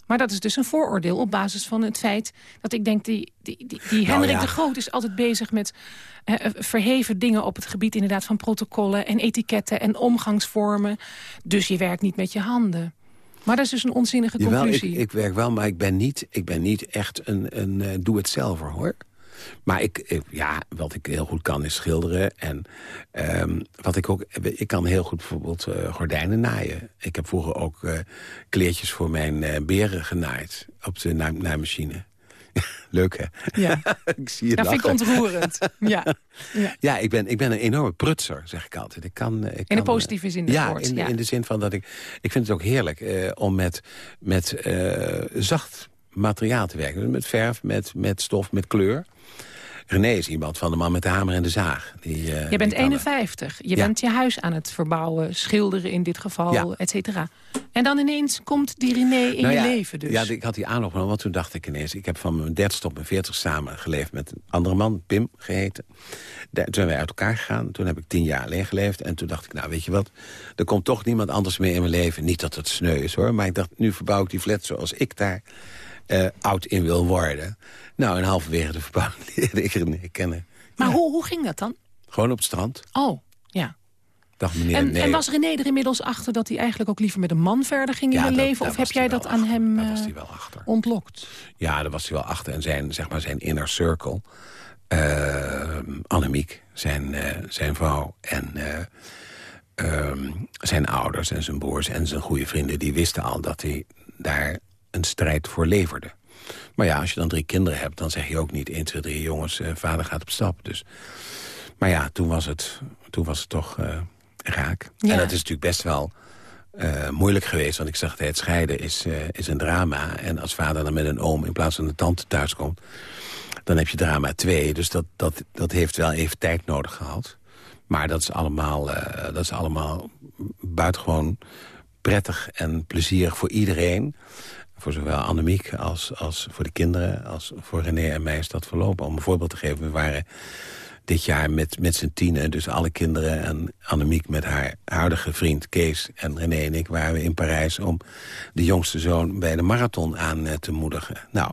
Maar dat is dus een vooroordeel op basis van het feit dat ik denk... die, die, die, die nou, Hendrik ja. de Groot is altijd bezig met uh, verheven dingen op het gebied inderdaad van protocollen en etiketten en omgangsvormen. Dus je werkt niet met je handen. Maar dat is dus een onzinnige Jawel, conclusie. Ik, ik werk wel, maar ik ben niet, ik ben niet echt een, een uh, doe-het-zelver, hoor. Maar ik, ik- ja, wat ik heel goed kan is schilderen. En ehm, wat ik ook... Ik kan heel goed bijvoorbeeld eh, gordijnen naaien. Ik heb vroeger ook eh, kleertjes voor mijn eh, beren genaaid. Op de naai- naaimachine. Leuk, hè? Ja, ik zie je dat vind ik ontroerend. Ja. ja. Ja, ik ben, ik ben een enorme prutser, zeg ik altijd. Ik kan, ik In kan, de positieve zin ja, in, de- ja. in de zin van dat ik... Ik vind het ook heerlijk om met, met zacht materiaal te werken. Dus met verf, met, met stof, met kleur. René is iemand van de man met de hamer en de zaag. Die, eh, Je bent kan- 51. Je Ja. bent je huis aan het verbouwen, schilderen in dit geval, Ja. et cetera. En dan ineens komt die René in Nou je ja, leven dus. Ja, ik had die aanloop genomen, want toen dacht ik ineens... ik heb van mijn dertigste tot mijn veertigste samen geleefd met een andere man, Pim geheten. Daar- toen zijn wij uit elkaar gegaan. Toen heb ik tien jaar alleen geleefd. En toen dacht ik, nou weet je wat, er komt toch niemand anders meer in mijn leven. Niet dat het sneu is hoor, maar ik dacht, nu verbouw ik die flat zoals ik daar eh, oud in wil worden. Nou, en halverwege de verbouwing leerde ik René kennen. Maar hoe, hoe ging dat dan? Gewoon op het strand. Oh, ja. Dacht meneer, En, nee, en was René er inmiddels achter dat hij eigenlijk ook liever met een man verder ging in Ja, dat- leven? Of heb jij dat aan hem Daar was eh, hij wel achter. ontlokt? Ja, daar was hij wel achter. En zijn, zeg maar, zijn inner circle. eh Annemiek, zijn, zijn vrouw en eh, ehm, zijn ouders en zijn broers en zijn goede vrienden... die wisten al dat hij daar een strijd voor leverde. Maar ja, als je dan drie kinderen hebt, dan zeg je ook niet... 1, 2, 3 jongens, eh, vader gaat op stap. Dus. Maar ja, toen was het, toen was het toch eh, raak. Ja. En dat is natuurlijk best wel eh, moeilijk geweest. Want ik zeg, het scheiden is, is een drama. En als vader dan met een oom in plaats van een tante thuiskomt... dan heb je drama 2. Dus dat, dat, dat heeft wel even tijd nodig gehad. Maar dat is allemaal, dat is allemaal buitengewoon prettig en plezierig voor iedereen. Voor zowel Annemiek als, als voor de kinderen, als voor René en mij is dat verlopen. Om een voorbeeld te geven, we waren dit jaar met, met z'n tienen, dus alle kinderen en Annemiek met haar huidige vriend Kees en René en ik waren we in Parijs om de jongste zoon bij de marathon aan eh, te moedigen. Nou,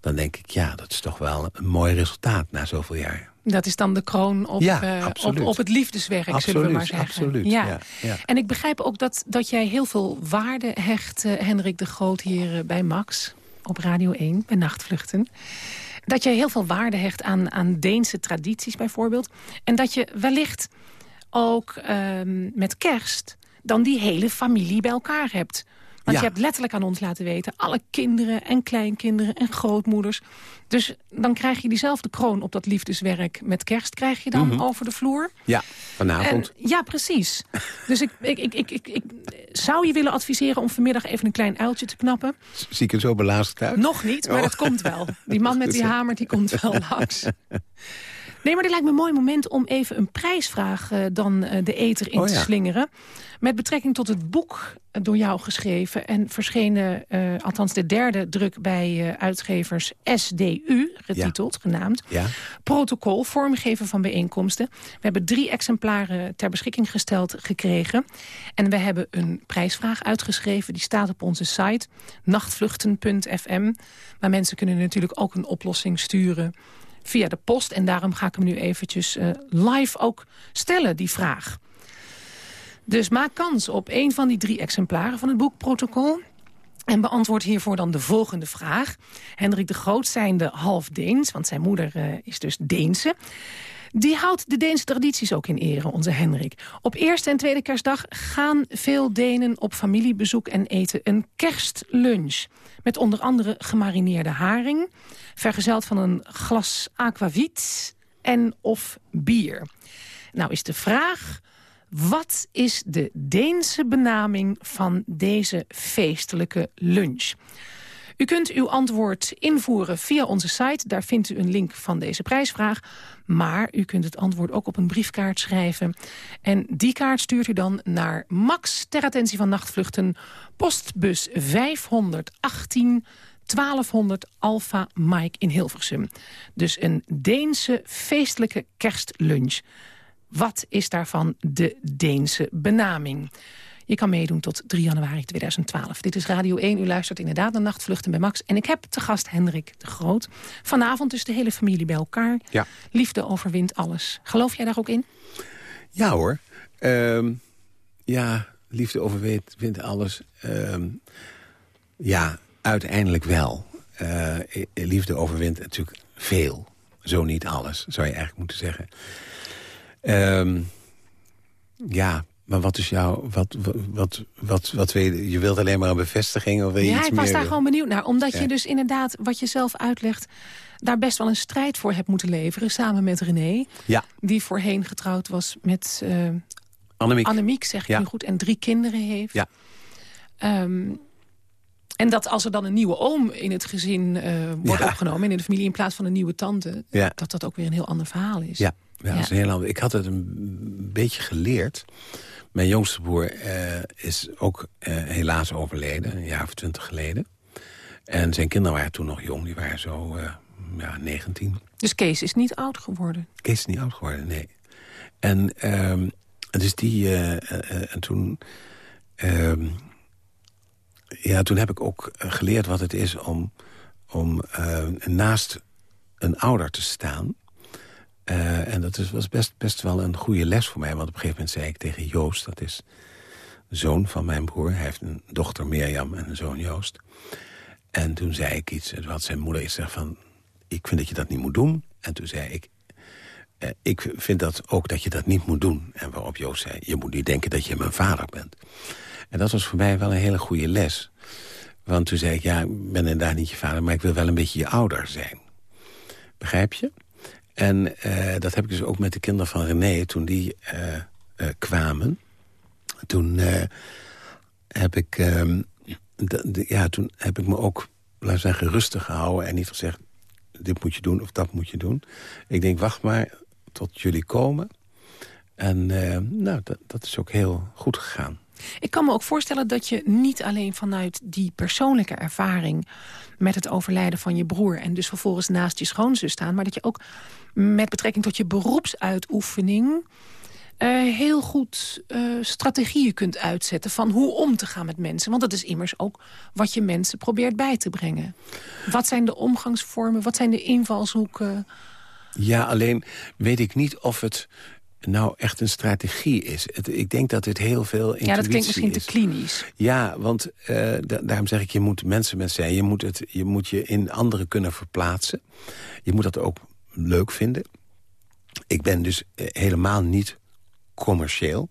dan denk ik, ja, dat is toch wel een mooi resultaat na zoveel jaar. Dat is dan de kroon op, Ja, eh, op, op het liefdeswerk, zullen we maar zeggen. absoluut, ja, ja. En ik begrijp ook dat, dat jij heel veel waarde hecht, eh, Hendrik de Groot, hier eh, bij Max. Op Radio 1, bij Nachtvluchten. Dat jij heel veel waarde hecht aan, aan Deense tradities bijvoorbeeld. En dat je wellicht ook ehm, met kerst dan die hele familie bij elkaar hebt. Want Ja. je hebt letterlijk aan ons laten weten... alle kinderen en kleinkinderen en grootmoeders. Dus dan krijg je diezelfde kroon op dat liefdeswerk met kerst... krijg je dan over de vloer. Ja, vanavond. En, ja, precies. Dus ik, ik, ik, ik, ik, ik zou je willen adviseren om vanmiddag even een klein uiltje te knappen. Zie ik er zo belazerd uit? Nog niet, maar Oh. dat komt wel. Die man met die hamer, die komt wel langs. Nee, maar dit lijkt me een mooi moment om even een prijsvraag eh, dan eh, de eter in Oh te ja. slingeren. Met betrekking tot het boek door jou geschreven en verschenen, eh, althans de derde druk bij eh, uitgevers SDU, getiteld, genaamd. Ja. Protocol, vormgeven van bijeenkomsten. We hebben drie exemplaren ter beschikking gesteld gekregen. En we hebben een prijsvraag uitgeschreven. Die staat op onze site, nachtvluchten.fm. Maar mensen kunnen natuurlijk ook een oplossing sturen via de post. En daarom ga ik hem nu eventjes eh, live ook stellen, die vraag. Dus maak kans op een van die drie exemplaren van het boek Protocol. En beantwoord hiervoor dan de volgende vraag. Hendrik de Groot zijnde half Deens, want zijn moeder eh, is dus Deense. Die houdt de Deense tradities ook in ere, onze Hendrik. Op eerste en tweede kerstdag gaan veel Denen op familiebezoek en eten een kerstlunch. Met onder andere gemarineerde haring, vergezeld van een glas aquavit en of bier. Nou is de vraag, wat is de Deense benaming van deze feestelijke lunch? U kunt uw antwoord invoeren via onze site. Daar vindt u een link van deze prijsvraag. Maar u kunt het antwoord ook op een briefkaart schrijven. En die kaart stuurt u dan naar Max ter attentie van nachtvluchten. Postbus 518 1200 Alpha Mike in Hilversum. Dus een Deense feestelijke kerstlunch. Wat is daarvan de Deense benaming? Je kan meedoen tot 3 januari 2012. Dit is Radio 1. U luistert inderdaad naar Nachtvluchten bij Max. En ik heb te gast Hendrik de Groot. Vanavond dus de hele familie bij elkaar. Ja. Liefde overwint alles. Geloof jij daar ook in? Ja hoor. Ehm, ja, liefde overwint wint alles. Ehm, ja, uiteindelijk wel. Eh, liefde overwint natuurlijk veel. Zo niet alles, zou je eigenlijk moeten zeggen. Ehm, ja, maar wat is jouw... Wat, wat, wat, wat, wat wil je, je wilt alleen maar een bevestiging? Of wil je Ja, iets ik was meer? daar gewoon benieuwd naar. Omdat Ja. je dus inderdaad, wat je zelf uitlegt... daar best wel een strijd voor hebt moeten leveren. Samen met René. Ja. Die voorheen getrouwd was met uh, Annemiek. Annemiek, zeg ik Ja. nu goed. En drie kinderen heeft. Ja. Ehm, en dat als er dan een nieuwe oom in het gezin eh, wordt Ja. opgenomen... in de familie in plaats van een nieuwe tante... Ja. dat dat ook weer een heel ander verhaal is. Ja, ja, dat is heel. Ik had het een beetje geleerd. Mijn jongste broer eh, is ook eh, helaas overleden, een jaar of twintig geleden. En zijn kinderen waren toen nog jong, die waren zo eh, ja, 19. Dus Kees is niet oud geworden. Kees is niet oud geworden, nee. En dus die... en toen... ehm, ja, toen heb ik ook geleerd wat het is om, om naast een ouder te staan. Eh, en dat is, was best, best wel een goede les voor mij. Want op een gegeven moment zei ik tegen Joost... dat is zoon van mijn broer. Hij heeft een dochter Mirjam en een zoon Joost. En toen zei ik iets. En had zijn moeder gezegd van... ik vind dat je dat niet moet doen. En toen zei ik... eh, ik vind dat ook dat je dat niet moet doen. En waarop Joost zei... je moet niet denken dat je mijn vader bent. En dat was voor mij wel een hele goede les. Want toen zei ik... ja, ik ben inderdaad niet je vader... maar ik wil wel een beetje je ouder zijn. Begrijp je? En eh, dat heb ik dus ook met de kinderen van René, toen die eh, eh, kwamen. Toen heb ik, ehm, ja, toen heb ik me ook, laten zeggen, rustig gehouden... en niet gezegd, dit moet je doen of dat moet je doen. Ik denk, wacht maar tot jullie komen. En nou, dat is ook heel goed gegaan. Ik kan me ook voorstellen dat je niet alleen vanuit die persoonlijke ervaring... met het overlijden van je broer en dus vervolgens naast je schoonzus staan... maar dat je ook met betrekking tot je beroepsuitoefening... eh, heel goed eh, strategieën kunt uitzetten van hoe om te gaan met mensen. Want dat is immers ook wat je mensen probeert bij te brengen. Wat zijn de omgangsvormen, wat zijn de invalshoeken? Ja, alleen weet ik niet of het nou echt een strategie is. Het, ik denk dat dit heel veel intuïtie Ja, dat klinkt misschien te is. klinisch. Ja, want eh, da- daarom zeg ik, je moet mensen met zijn. Je moet, het, je moet je in anderen kunnen verplaatsen. Je moet dat ook leuk vinden. Ik ben dus eh, helemaal niet commercieel.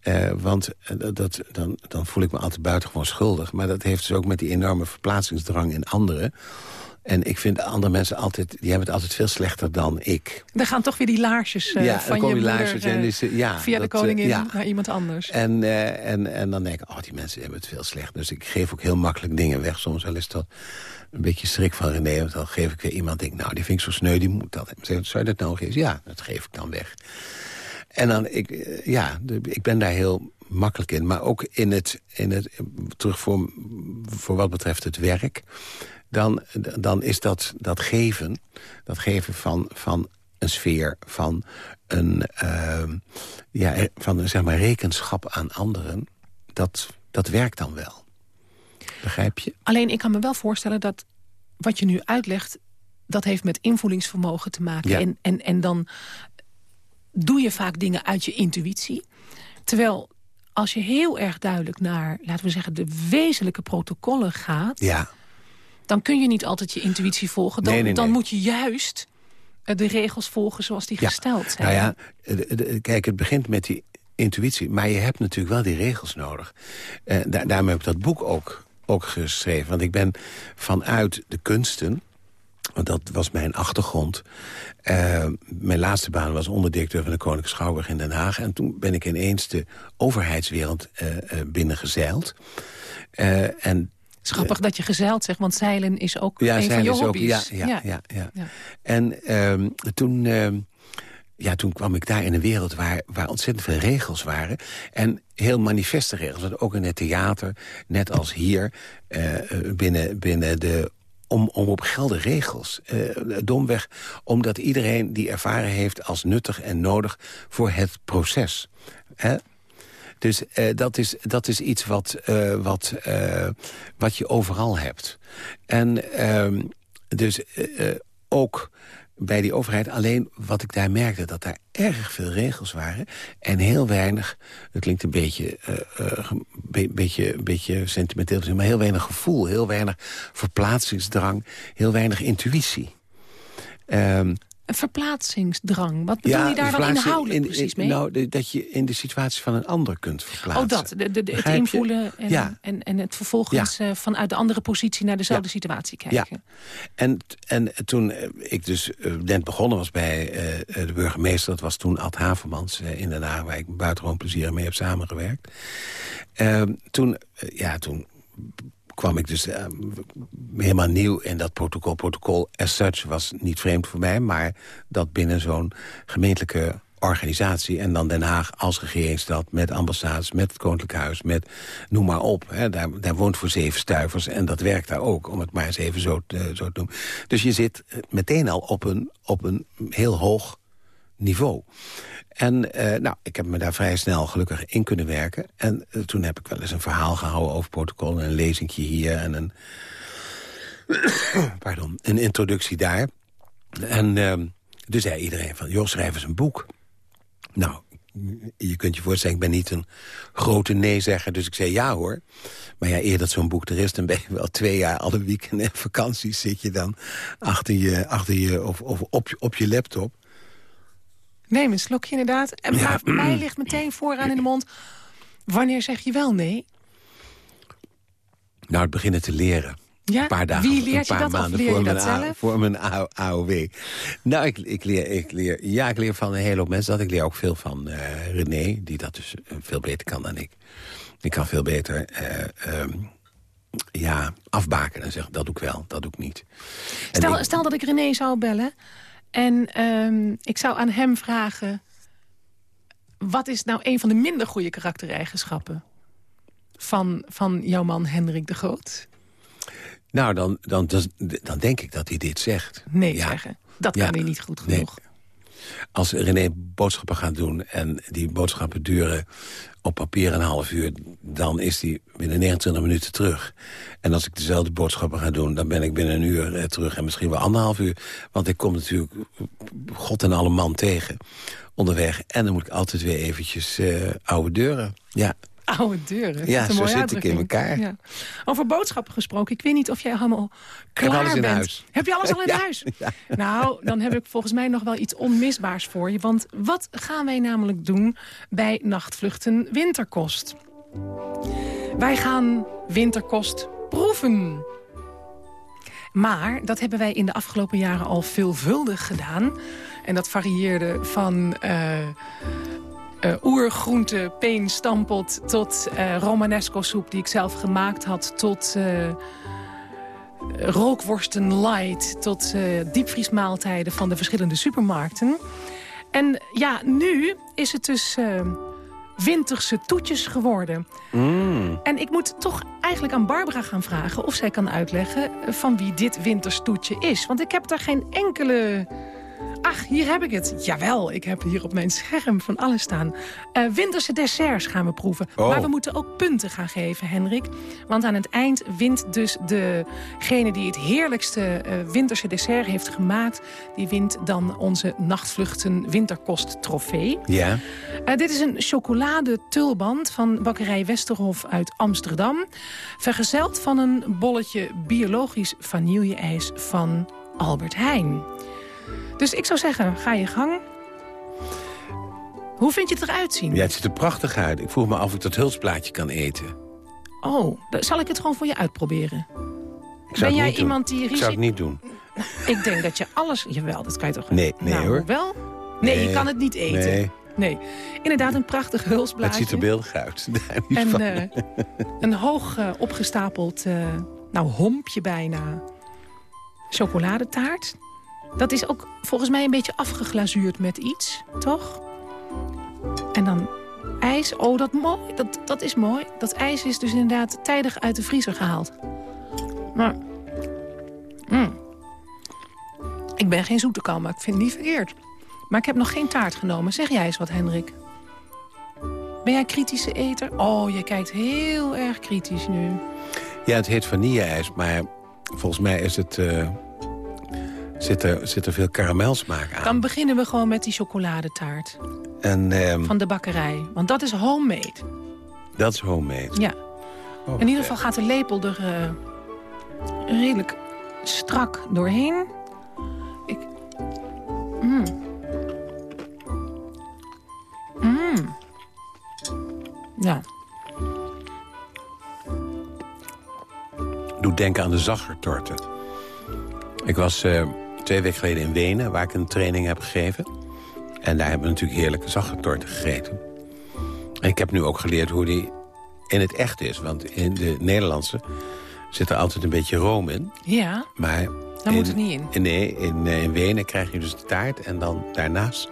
Eh, want dat, dan, dan voel ik me altijd buitengewoon schuldig. Maar dat heeft dus ook met die enorme verplaatsingsdrang in anderen. En ik vind andere mensen altijd, die hebben het altijd veel slechter dan ik. Dan gaan toch weer die laarsjes eh, Ja, dan van je moeder... laarsjes en eh, ze- ja, via de dat, eh, koningin ja. naar iemand anders. En, en, en dan denk ik, oh, die mensen hebben het veel slecht. Dus ik geef ook heel makkelijk dingen weg. Soms wel is dat een beetje schrik van René. Want dan geef ik weer iemand, denk, nou, die vind ik zo sneu, die moet dat. hebben. Zeg, Zou je dat nou geven? Ja, dat geef ik dan weg. En dan, ik, ja, ik ben daar heel makkelijk in. Maar ook in het, in het terug voor, voor wat betreft het werk... dan, dan is dat, dat geven, dat geven van, van een sfeer, van een, ehm, ja, eh, van een zeg maar, rekenschap aan anderen... Dat, dat werkt dan wel. Begrijp je? Alleen ik kan me wel voorstellen dat wat je nu uitlegt... dat heeft met invoelingsvermogen te maken. Ja. En, en, en dan doe je vaak dingen uit je intuïtie. Terwijl als je heel erg duidelijk naar, laten we zeggen... de wezenlijke protocollen gaat... Ja. dan kun je niet altijd je intuïtie volgen. Dan, Nee, nee, dan nee. moet je juist eh, de regels volgen zoals die Ja. gesteld zijn. Nou ja, de- kijk, het begint met die intuïtie. Maar je hebt natuurlijk wel die regels nodig. Eh, daar, daarom heb ik dat boek ook, ook geschreven. Want ik ben vanuit de kunsten... Want dat was mijn achtergrond. Eh, mijn laatste baan was onderdirecteur van de Koninklijke Schouwburg in Den Haag. En toen ben ik ineens de overheidswereld eh, binnengezeild. Eh, en Het is grappig dat je gezeild zegt, want zeilen is ook ja, een van je dus ook. hobby's. Ja, ja, ja. ja, Ja. En ehm, toen, ehm, ja, toen kwam ik daar in een wereld waar, waar ontzettend veel regels waren. En heel manifeste regels. Want ook in het theater, net als hier, binnen, binnen de om, om op gelden regels. Eh, domweg omdat iedereen die ervaren heeft als nuttig en nodig voor het proces. Hè? Dus eh, dat, is, dat is iets wat, eh, wat, wat je overal hebt. En ehm, dus ook bij die overheid. Alleen wat ik daar merkte, dat daar erg veel regels waren. En heel weinig, het klinkt een beetje, een be- beetje, beetje sentimenteel, maar heel weinig gevoel. Heel weinig verplaatsingsdrang, heel weinig intuïtie. Ehm, Een verplaatsingsdrang. Wat bedoel je daar dan inhoudelijk in- in- precies mee? Nou, dat je in de situatie van een ander kunt verplaatsen. oh, dat. De, de, de- het invoelen en, Ja. en, en het vervolgens eh, vanuit de andere positie naar dezelfde situatie Ja. kijken. En, en toen eh, ik dus eh, net begonnen was bij de burgemeester... dat was toen Ad Havermans in Den Haag... waar ik buitengewoon plezier mee heb samengewerkt. Eh, toen, ja, toen kwam ik dus eh, helemaal nieuw in dat protocol. Protocol as such was niet vreemd voor mij... maar dat binnen zo'n gemeentelijke organisatie... en dan Den Haag als regeringsstad met ambassades... met het Koninklijk Huis, met noem maar op. Hè, daar, daar woont voor zeven stuivers en dat werkt daar ook... om het maar eens even zo, te- zo te noemen. Dus je zit eh, meteen al op een, op een heel hoog niveau. En eh, nou, ik heb me daar vrij snel gelukkig in kunnen werken. En eh, toen heb ik wel eens een verhaal gehouden over protocol... en een lezingje hier en een, pardon, een introductie daar. En ehm toen zei iedereen van, joh, schrijf eens een boek. Nou, je kunt je voorstellen, ik ben niet een grote nee-zegger... dus ik zei ja hoor. Maar ja, eer dat zo'n boek er is... dan ben je wel twee jaar alle weekenden en vakanties... zit je dan achter je, achter je of, of op, op je laptop. Neem een slokje inderdaad. En Ja. mij ligt meteen vooraan in de mond... wanneer zeg je wel nee? Nou, het beginnen te leren. Ja? Een paar dagen, Wie een leert je paar dat maanden leer je mijn dat A- zelf? Voor mijn AO AOW. Nou, ik, ik, leer, ik leer... Ja, ik leer van een hele hoop mensen dat. Ik leer ook veel van eh, René, die dat dus eh, veel beter kan dan ik. Ik kan veel beter... eh, ehm, ja, afbaken en zeggen, dat doe ik wel, dat doe ik niet. Stel, ik- stel dat ik René zou bellen en ehm, ik zou aan hem vragen... wat is nou een van de minder goede karaktereigenschappen... van, van jouw man Hendrik de Groot? Nou, dan, dan, dan, dan denk ik dat hij dit zegt. Nee Ja. zeggen. Dat Ja. kan hij niet goed Nee. Als René boodschappen gaat doen en die boodschappen duren op papier een half uur... dan is hij binnen 29 minuten terug. En als ik dezelfde boodschappen ga doen, dan ben ik binnen een uur eh, terug... en misschien wel anderhalf uur. Want ik kom natuurlijk God en alle man tegen onderweg. En dan moet ik altijd weer eventjes eh, oude deuren. Ja, Oude deuren. Ja, zo zit ik in elkaar. Ja. Over boodschappen gesproken. Ik weet niet of jij allemaal klaar in bent. huis. Heb je alles al in Ja, huis? Nou, dan heb ik volgens mij nog wel iets onmisbaars voor je. Want wat gaan wij namelijk doen bij Nachtvluchten Winterkost? Wij gaan winterkost proeven. Maar dat hebben wij in de afgelopen jaren al veelvuldig gedaan. En dat varieerde van... eh, eh, oergroente, peen, stampot... tot eh, romanesco soep die ik zelf gemaakt had... tot eh, rookworsten light... tot diepvriesmaaltijden van de verschillende supermarkten. En ja, nu is het dus winterse toetjes geworden. Mm. En ik moet toch eigenlijk aan Barbara gaan vragen... of zij kan uitleggen van wie dit winterstoetje is. Want ik heb daar geen enkele... Ach, hier heb ik het. Jawel, ik heb hier op mijn scherm van alles staan. Eh, winterse desserts gaan we proeven. Oh. Maar we moeten ook punten gaan geven, Henrik. Want aan het eind wint dus degene die het heerlijkste eh, winterse dessert heeft gemaakt... die wint dan onze nachtvluchten winterkost trofee. ja. Eh, dit is een chocoladetulband van bakkerij Westerhof uit Amsterdam. Vergezeld van een bolletje biologisch vanilleijs van Albert Heijn. Dus ik zou zeggen, ga je gang. Hoe vind je het eruit zien? ja, het ziet er prachtig uit. Ik vroeg me af of ik dat hulsplaatje kan eten. Oh, dan zal ik het gewoon voor je uitproberen. Ik zou Ben jij doen. iemand die Ik zou het niet doen. Ik denk dat je alles... Jawel, dat kan je toch... Nee, nee nou, hoor. Wel? Nee, je kan het niet eten. Nee, Nee. Inderdaad, een prachtig hulsblaadje. het ziet er beeldig uit. En eh, een hoog eh, opgestapeld, eh, nou hompje bijna, chocoladetaart. Dat is ook volgens mij een beetje afgeglazuurd met iets, toch? En dan ijs. Oh, dat, mooi. Dat, dat is mooi. Dat ijs is dus inderdaad tijdig uit de vriezer gehaald. Maar... mm. Ik ben geen zoete maar ik vind het niet verkeerd. Maar ik heb nog geen taart genomen. Zeg jij eens wat, Hendrik? Ben jij kritische eter? Oh, je kijkt heel erg kritisch nu. Ja, het heet vanille-ijs, maar volgens mij is het, eh, Zit er, zit er veel karamelsmaak aan? Dan beginnen we gewoon met die chocoladetaart. En. Ehm, Van de bakkerij. Want dat is homemade. Dat is homemade? Ja. Oh, In ieder geval gaat de lepel er eh, redelijk strak doorheen. Ik... Mm. Mm. Ja. Doe denken aan de zachtertorten. Ik was... Eh, twee weken geleden in Wenen, waar ik een training heb gegeven. En daar hebben we natuurlijk heerlijke zaggertorten gegeten. En ik heb nu ook geleerd hoe die in het echt is. Want in de Nederlandse zit er altijd een beetje room in. Ja, Maar daar moet het niet in. Nee, in, eh, in Wenen krijg je dus de taart en dan daarnaast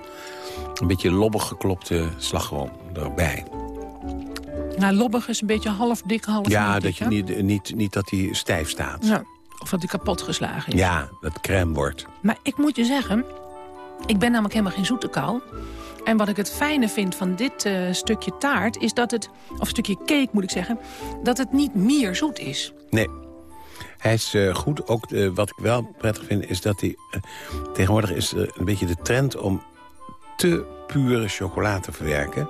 een beetje lobbig geklopte slagroom erbij. Nou, lobbig is een beetje half dik, half Ja, dat je niet, niet, niet dat die stijf staat. Ja. Of dat die kapot geslagen is. Ja, dat crème wordt. Maar ik moet je zeggen, ik ben namelijk helemaal geen zoete kou. En wat ik het fijne vind van dit eh, stukje taart is dat het... of stukje cake moet ik zeggen, dat het niet meer zoet is. Nee. Hij is eh, goed. Ook eh, wat ik wel prettig vind is dat hij... tegenwoordig is er een beetje de trend om te pure chocola te verwerken.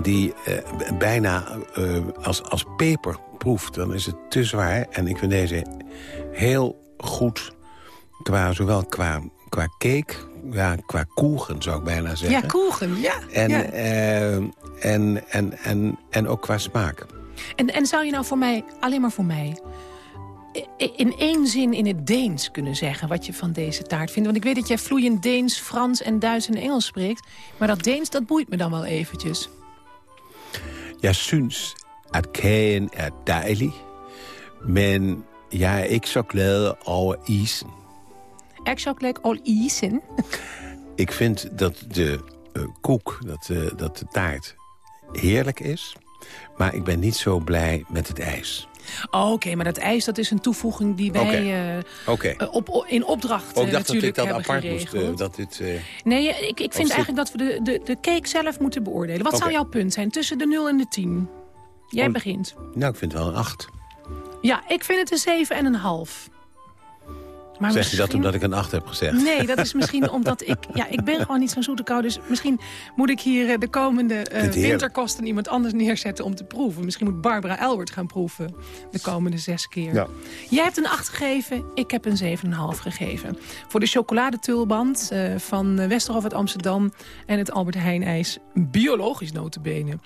Die eh, bijna eh, als, als peper proeft. Dan is het te zwaar. En ik vind deze heel goed. Qua, zowel qua, qua cake, ja, qua koegen zou ik bijna zeggen. Ja, koegen, ja. En, ja. eh, en, en, en, en ook qua smaak. En, en zou je nou voor mij, alleen maar voor mij... in één zin in het Deens kunnen zeggen wat je van deze taart vindt? Want ik weet dat jij vloeiend Deens, Frans en Duits en Engels spreekt. Maar dat Deens, dat boeit me dan wel eventjes. Jeg synes, at kagen er dejlig, men jeg er ikke så glad over isen. Exactly all isen. Ik vind dat de eh, koek, dat, eh, dat de taart heerlijk is... maar ik ben niet zo blij met het ijs. Oh, Oké, maar dat ijs dat is een toevoeging die wij eh, op, in opdracht Ook eh, dacht dat natuurlijk dit dan hebben apart moest. geregeld. dat dit, eh, Nee, ik, ik vind eigenlijk dat we de, de, de cake zelf moeten beoordelen. Wat zou jouw punt zijn tussen de 0 en de 10? Jij Oh. begint. nou, ik vind het wel een acht. Ja, ik vind het een 7 en een half. Maar zeg je dat omdat ik een acht heb gezegd? Nee, dat is misschien omdat ik... Ja, ik ben gewoon niet zo'n zoete kou. Dus misschien moet ik hier eh, de komende eh, winterkosten iemand anders neerzetten om te proeven. Misschien moet Barbara Elbert gaan proeven de komende zes keer. Ja. Jij hebt een 8 gegeven, ik heb een 7,5 gegeven. Voor de chocoladetulband eh, van Westerhof uit Amsterdam... en het Albert Heijn ijs, biologisch notenbenen.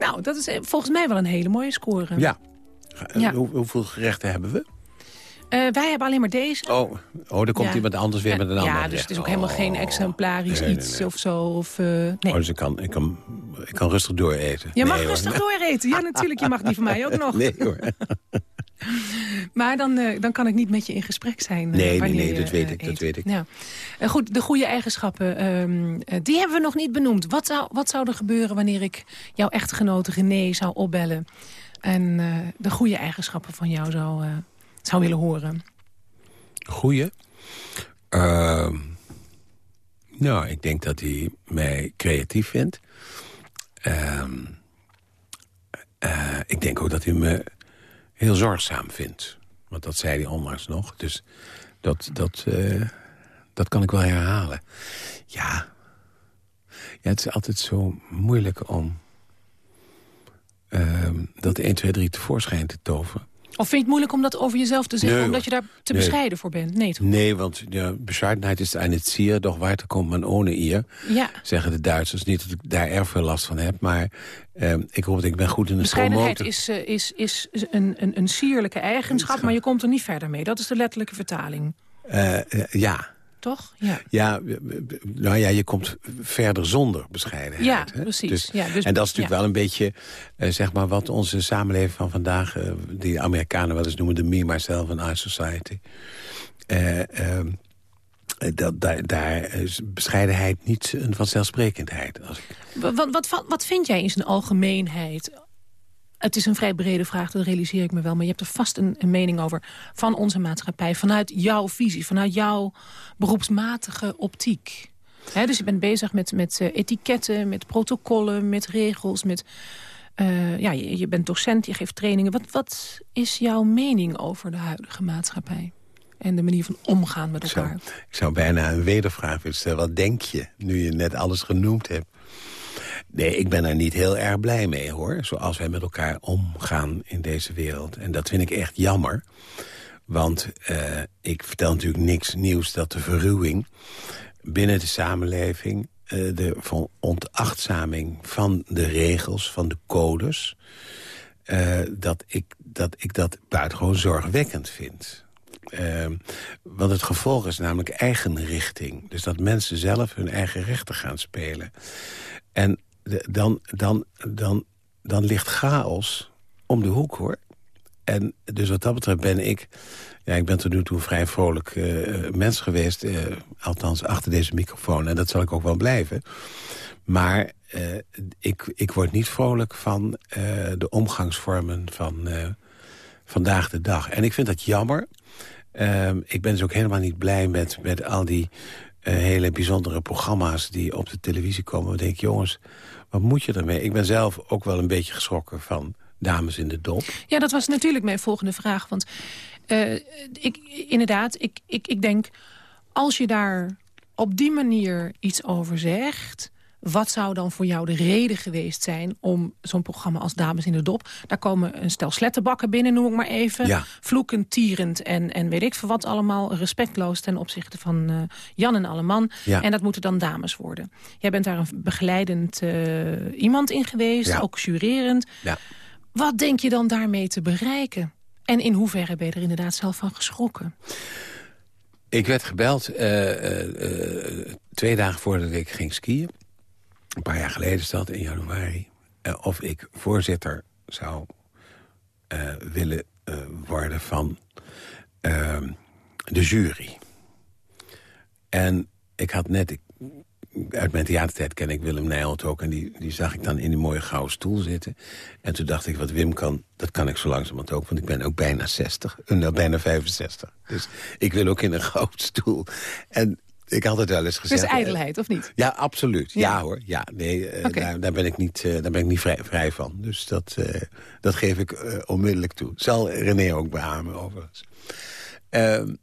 Nou, dat is eh, volgens mij wel een hele mooie score. Ja. Ja. hoe- hoeveel gerechten hebben we? Eh, wij hebben alleen maar deze. Oh, oh er komt Ja. iemand anders weer met een ander Ja, dus het is ook helemaal geen exemplarisch Nee, nee, iets nee. of zo. Of, eh, nee. Oh, dus ik kan, ik, kan, ik kan rustig dooreten. Je mag hoor. rustig dooreten. Ja, natuurlijk. Je mag die van mij ook nog. Nee hoor. Maar dan, eh, dan kan ik niet met je in gesprek zijn. eh, Nee, nee, dat weet eh, ik, dat eet. weet ik. Ja. Eh, goed, de goede eigenschappen, ehm, eh, die hebben we nog niet benoemd. Wat zou, wat zou er gebeuren wanneer ik jouw echtgenote René zou opbellen... en de goede eigenschappen van jou zou, zou willen horen? Goeie? Ehm, nou, ik denk dat hij mij creatief vindt. Ehm, eh, ik denk ook dat hij me heel zorgzaam vindt. Want dat zei hij onlangs nog. Dus dat, dat, eh, dat kan ik wel herhalen. Ja. het is altijd zo moeilijk om... ehm, dat 1, 2, 3 tevoorschijn te toveren. Of vind je het moeilijk om dat over jezelf te zeggen... Nee, omdat je daar te Nee. bescheiden voor bent? Nee, toch? Nee, want ja, bescheidenheid is een zier, doch weiter komt man ohne ihr. Ja. Zeggen de Duitsers. Niet dat ik daar erg veel last van heb, maar eh, ik hoop dat ik ben goed in het Bescheidenheid is, eh, is, is een, een, een sierlijke eigenschap, maar je komt er niet verder mee. Dat is de letterlijke vertaling. Eh, ja. Toch? Ja. Ja, nou ja, je komt verder zonder bescheidenheid. Ja, hè? precies. Dus, Ja, dus- en dat is natuurlijk ja. wel een beetje, eh, zeg maar, wat onze samenleving van vandaag... eh, die Amerikanen wel eens noemen de me, myself and I society. Eh, dat, daar, daar is bescheidenheid niet een vanzelfsprekendheid. Als ik, Wat, wat, wat, wat vind jij in zijn algemeenheid? Het is een vrij brede vraag, dat realiseer ik me wel. Maar je hebt er vast een, een mening over van onze maatschappij. Vanuit jouw visie, vanuit jouw beroepsmatige optiek. Dus je bent bezig met, met eh, etiketten, met protocollen, met regels. Met, eh, ja, je, je bent docent, je geeft trainingen. Wat, wat is jouw mening over de huidige maatschappij? En de manier van omgaan met ik, zou, elkaar? ik zou bijna een wedervraag willen stellen. Wat denk je, nu je net alles genoemd hebt? Nee, ik ben er niet heel erg blij mee, hoor. Zoals wij met elkaar omgaan in deze wereld. En dat vind ik echt jammer. Want eh, ik vertel natuurlijk niks nieuws dat de verruwing binnen de samenleving... eh, de onachtzaming van de regels, van de codes... Uh, dat, ik, dat ik dat buitengewoon zorgwekkend vind. Uh, want het gevolg is namelijk eigenrichting. Dus dat mensen zelf hun eigen rechten gaan spelen. En dan, dan, dan, dan ligt chaos om de hoek, hoor. En dus wat dat betreft ben ik... Ja, ik ben tot nu toe een vrij vrolijk uh, mens geweest. Uh, althans, achter deze microfoon. En dat zal ik ook wel blijven. Maar uh, ik, ik word niet vrolijk van de omgangsvormen van vandaag de dag. En ik vind dat jammer. Ehm, ik ben dus ook helemaal niet blij met, met al die hele bijzondere programma's... die op de televisie komen. Ik denk, jongens, wat moet je ermee? Ik ben zelf ook wel een beetje geschrokken van dames in de dop. Ja, dat was natuurlijk mijn volgende vraag. Want uh, ik, inderdaad, ik, ik, ik denk... als je daar op die manier iets over zegt... Wat zou dan voor jou de reden geweest zijn om zo'n programma als Dames in de Dop... daar komen een stel slettenbakken binnen, noem ik maar even. Ja. Vloekend, tierend en, en weet ik veel wat allemaal. Respectloos ten opzichte van uh, Jan en Alleman. Ja. En dat moeten dan dames worden. Jij bent daar een begeleidend uh, iemand in geweest, ja. ook jurerend. Ja. Wat denk je dan daarmee te bereiken? En in hoeverre ben je er inderdaad zelf van geschrokken? Ik werd gebeld uh, twee dagen voordat ik ging skiën. Een paar jaar geleden dat, in januari. of ik voorzitter zou willen worden van ehm, de jury. En ik had net uit mijn theatertijd ken ik Willem Nijholt ook. En die, die zag ik dan in die mooie gouden stoel zitten. En toen dacht ik, wat Wim kan, dat kan ik zo langzamerhand ook. Want ik ben ook bijna 60, nou, bijna 65. Dus ik wil ook in een gouden stoel. En ik had het wel eens gezegd. Dus ijdelheid, of niet? Ja, absoluut. Ja, hoor. Ja, nee, uh, daar, daar, ben ik niet, uh, daar ben ik niet vrij, vrij van. Dus dat, uh, dat geef ik onmiddellijk toe. Zal René ook behamen, overigens. Ehm,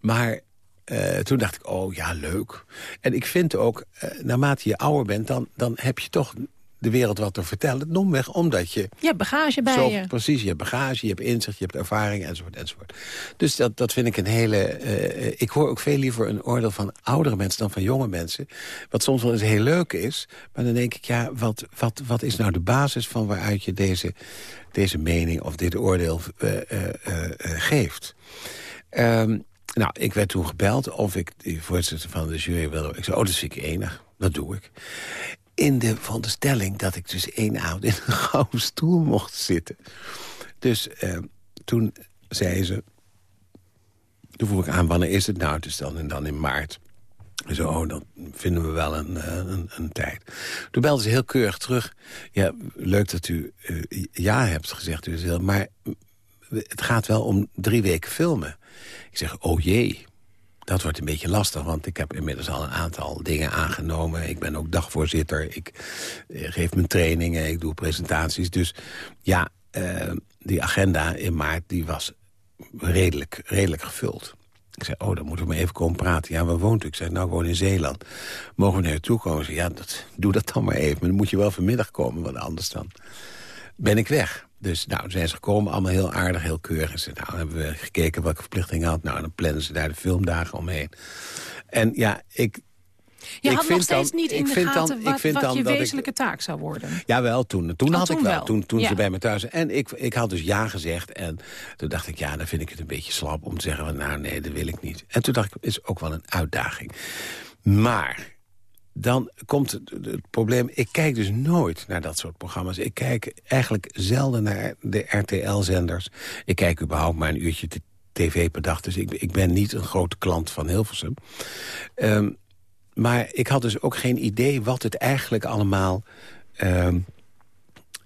maar toen dacht ik, oh ja, leuk. En ik vind ook, naarmate je ouder bent... Dan, dan heb je toch de wereld wat te vertellen. Nomweg omdat je... Je hebt bagage bij zo, je. Precies, je hebt bagage, je hebt inzicht, je hebt ervaring, enzovoort, enzovoort. Dus dat, dat vind ik een hele... Uh, ik hoor ook veel liever een oordeel van oudere mensen dan van jonge mensen. Wat soms wel eens heel leuk is. Maar dan denk ik, ja, wat, wat, wat is nou de basis van waaruit je deze, deze mening of dit oordeel geeft? Um, nou, ik werd toen gebeld of ik de voorzitter van de jury wilde. Ik zei, oh, dat vind ik enig. Dat doe ik. In de veronderstelling dat ik dus één avond in een gouden stoel mocht zitten. Dus eh, toen zei ze... Toen vroeg ik aan, wanneer is het nou? Dus dan en dan in maart. Zo, oh, dan vinden we wel een, eh, een, een, tijd. Toen belde ze heel keurig terug. Ja, leuk dat u uh, ja hebt gezegd, u maar het gaat wel om drie weken filmen. Ik zeg, oh jee, dat wordt een beetje lastig, want ik heb inmiddels al een aantal dingen aangenomen. Ik ben ook dagvoorzitter, ik eh, geef mijn trainingen, ik doe presentaties. Dus ja, uh, die agenda in maart die was redelijk, redelijk gevuld. Ik zei, oh, dan moeten we maar even komen praten. Ja, waar woont u? Ik zei, nou, ik woon in Zeeland. Mogen we naar je toe komen? Ja, dat, doe dat dan maar even. Maar dan moet je wel vanmiddag komen, want anders dan ben ik weg. Dus nou, zijn ze gekomen, allemaal heel aardig, heel keurig. En ze, nou, hebben we gekeken welke verplichtingen had. Nou, dan plannen ze daar de filmdagen omheen. En ja, ik, je ik had nog steeds niet in de gaten dan, wat, wat je wezenlijke taak zou worden. Jawel, toen, toen oh, had ik wel. Toen, toen ze bij me thuis... En ik, ik had dus ja gezegd. En toen dacht ik, ja, dan vind ik het een beetje slap om te zeggen... nou, nee, dat wil ik niet. En toen dacht ik, is ook wel een uitdaging. Maar dan komt het, probleem... ik kijk dus nooit naar dat soort programma's. Ik kijk eigenlijk zelden naar de RTL-zenders. Ik kijk überhaupt maar een uurtje tv per dag. Dus ik, ik ben niet een grote klant van Hilversum. Um, maar ik had dus ook geen idee wat het eigenlijk allemaal... Um,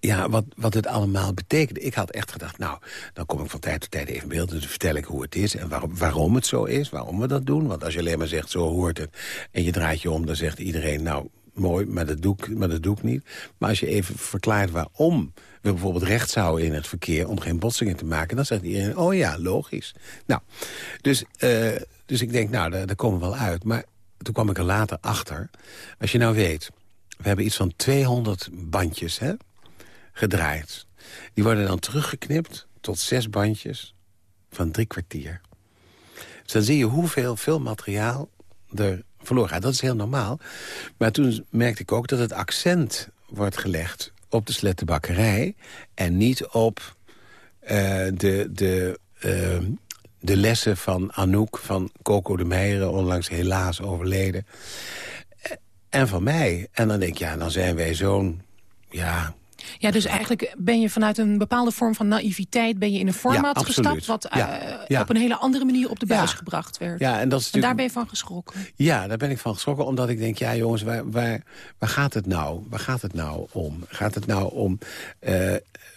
ja, wat, wat het allemaal betekende. Ik had echt gedacht, nou, dan kom ik van tijd tot tijd even beeld... en dan vertel ik hoe het is en waarom, waarom het zo is, waarom we dat doen. Want als je alleen maar zegt, zo hoort het, en je draait je om... dan zegt iedereen, nou, mooi, maar dat doe ik, maar dat niet. Maar als je even verklaart waarom we bijvoorbeeld recht zouden in het verkeer... om geen botsingen te maken, dan zegt iedereen, oh ja, logisch. Nou, dus, uh, dus ik denk, nou, daar, daar komen we wel uit. Maar toen kwam ik er later achter. Als je nou weet, we hebben iets van 200 bandjes, hè? Gedraaid. Die worden dan teruggeknipt tot zes bandjes van drie kwartier. Dus dan zie je hoeveel filmmateriaal er verloren gaat. Dat is heel normaal. Maar toen merkte ik ook dat het accent wordt gelegd op de slettenbakkerij... en niet op uh, de, de, uh, de lessen van Anouk, van Coco de Meijeren... onlangs helaas overleden. En van mij. En dan denk ik, ja, dan zijn wij zo'n... Ja, ja, dus eigenlijk ben je vanuit een bepaalde vorm van naïviteit... ben je in een format gestapt wat uh, op een hele andere manier op de buis gebracht werd. Ja, en, dat is en daar ben je van geschrokken? Ja, daar ben ik van geschrokken, omdat ik denk... ja jongens, waar, waar, waar gaat het nou? Waar gaat het nou om? Gaat het nou om uh,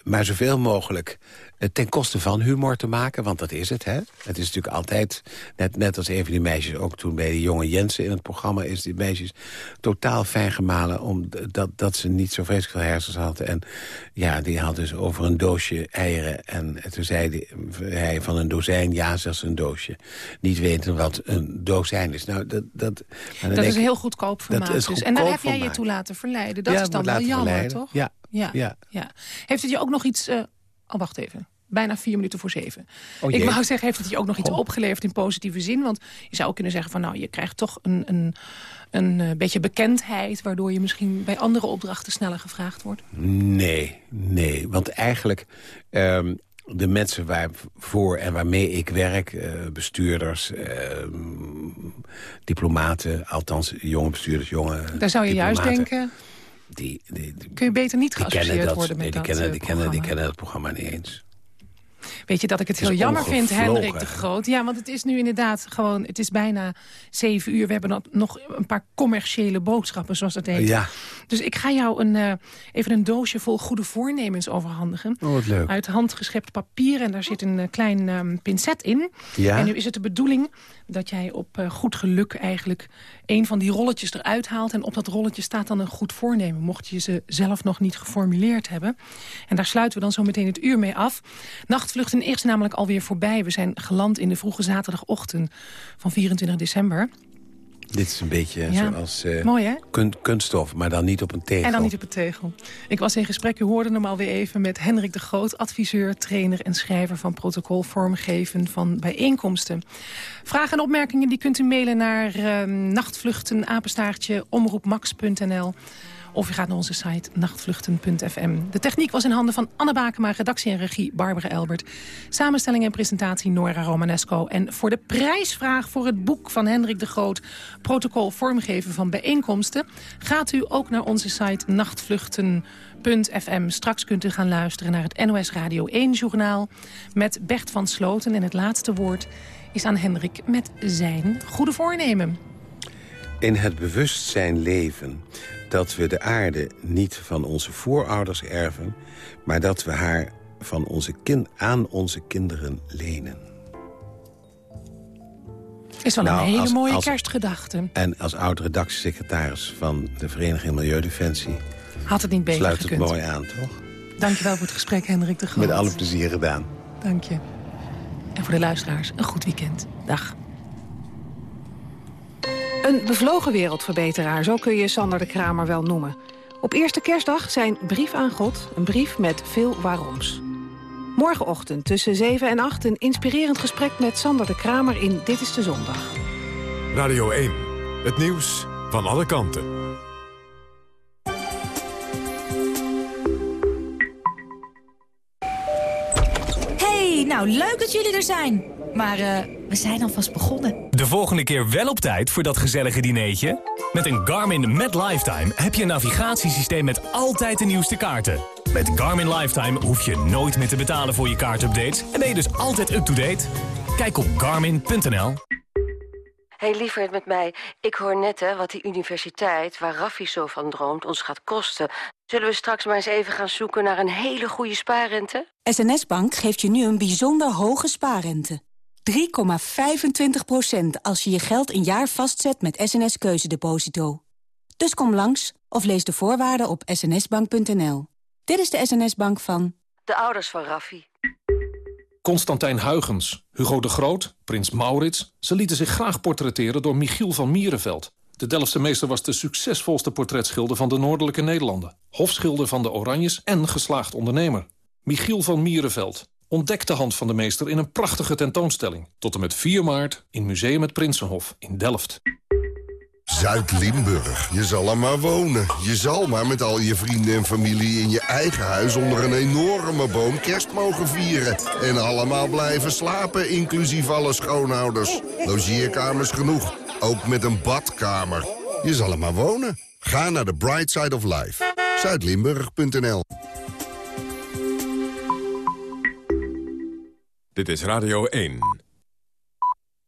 maar zoveel mogelijk eh, ten koste van humor te maken, want dat is het. Hè? Het is natuurlijk altijd, net, net als een van die meisjes... ook toen bij de jonge Jensen in het programma... is die meisjes totaal fijn gemalen... omdat dat ze niet zo vreselijk veel hersens hadden. En ja, die had dus over een doosje eieren. En toen zei hij van een dozijn, ja, zelfs een doosje. Niet weten wat een dozijn is. Nou, dat, dat, dat is een heel goedkoop formaat. Dus. En daar heb jij je toe laten verleiden. Dat is dan wel jammer, verleiden. toch? Ja, ja, ja. ja. Heeft het je ook nog iets... Uh, oh, wacht even. Bijna vier minuten voor zeven. Oh, ik wou zeggen, heeft het je ook nog iets oh. opgeleverd in positieve zin? Want je zou ook kunnen zeggen van... nou, je krijgt toch een, een, een uh, beetje bekendheid... waardoor je misschien bij andere opdrachten sneller gevraagd wordt? Nee, nee. Want eigenlijk... Um, de mensen waarvoor en waarmee ik werk, uh, bestuurders, uh, diplomaten, althans jonge bestuurders, jonge Daar zou je juist denken, die, die, Kun je beter niet geassocieerd worden met nee, die dat kennen, die, kennen, die kennen het programma niet eens. Weet je dat ik het, heel jammer vind, Hendrik de Groot? Ja, want het is nu inderdaad gewoon... Het is bijna zeven uur. We hebben nog een paar commerciële boodschappen, zoals dat heet. Ja. Dus ik ga jou een, uh, even een doosje vol goede voornemens overhandigen. Oh, wat leuk. Uit handgeschept papier. En daar zit een uh, klein um, pincet in. Ja. En nu is het de bedoeling dat jij op uh, goed geluk eigenlijk... een van die rolletjes eruit haalt. En op dat rolletje staat dan een goed voornemen. Mocht je ze zelf nog niet geformuleerd hebben. En daar sluiten we dan zo meteen het uur mee af. Nachtvluchten is namelijk alweer voorbij. We zijn geland in de vroege zaterdagochtend van 24 december. Dit is een beetje Ja. zoals uh, Mooi, kun, kunststof, maar dan niet op een tegel. En dan niet op het tegel. Ik was in gesprek, u hoorde hem alweer even... met Hendrik de Groot, adviseur, trainer en schrijver... van protocol vormgeven van bijeenkomsten. Vragen en opmerkingen die kunt u mailen naar uh, nachtvluchten, apenstaartje, omroepmax.nl... Of u gaat naar onze site nachtvluchten.fm. De techniek was in handen van Anne Bakema, redactie en regie Barbara Elbert. Samenstelling en presentatie Nora Romanesco. En voor de prijsvraag voor het boek van Hendrik de Groot... Protocol vormgeven van bijeenkomsten... gaat u ook naar onze site nachtvluchten.fm. Straks kunt u gaan luisteren naar het NOS Radio 1-journaal... met Bert van Sloten. En het laatste woord is aan Hendrik met zijn goede voornemen. In het bewustzijn leven dat we de aarde niet van onze voorouders erven... maar dat we haar van onze kind aan onze kinderen lenen. Is wel Nou, een hele als- mooie als- kerstgedachte. En als oud-redactiesecretaris van de Vereniging Milieudefensie... Had het niet beter sluit het gekund. mooi aan, toch? Dankjewel voor het gesprek, Hendrik de Groot. Met alle plezier gedaan. Dank je. En voor de luisteraars, een goed weekend. Dag. Een bevlogen wereldverbeteraar, zo kun je Sander de Kramer wel noemen. Op eerste kerstdag zijn Brief aan God, een brief met veel waaroms. Morgenochtend tussen 7 en 8 een inspirerend gesprek met Sander de Kramer in Dit is de Zondag. Radio 1. Het nieuws van alle kanten. Hey, nou leuk dat jullie er zijn. Maar eh, we zijn alvast begonnen. De volgende keer wel op tijd voor dat gezellige dineetje? Met een Garmin Met Lifetime heb je een navigatiesysteem met altijd de nieuwste kaarten. Met Garmin Lifetime hoef je nooit meer te betalen voor je kaartupdates... en ben je dus altijd up-to-date. Kijk op garmin.nl. Hey, lieverd met mij. Ik hoor net hè, wat die universiteit, waar Raffi zo van droomt, ons gaat kosten. Zullen we straks maar eens even gaan zoeken naar een hele goede spaarrente? SNS Bank geeft je nu een bijzonder hoge spaarrente. 3,25% als je je geld een jaar vastzet met SNS Keuzedeposito. Dus kom langs of lees de voorwaarden op snsbank.nl. Dit is de SNS Bank van... De ouders van Raffi. Constantijn Huygens, Hugo de Groot, prins Maurits... ze lieten zich graag portretteren door Michiel van Mierenveld. De Delftse meester was de succesvolste portretschilder van de Noordelijke Nederlanden. Hofschilder van de Oranjes en geslaagd ondernemer. Michiel van Mierenveld. Ontdek de hand van de meester in een prachtige tentoonstelling. Tot en met 4 maart in Museum het Prinsenhof in Delft. Zuid-Limburg. Je zal er maar wonen. Je zal maar met al je vrienden en familie in je eigen huis... onder een enorme boom kerst mogen vieren. En allemaal blijven slapen, inclusief alle schoonouders. Logeerkamers genoeg. Ook met een badkamer. Je zal er maar wonen. Ga naar de Bright Side of Life. Zuidlimburg.nl Dit is Radio 1.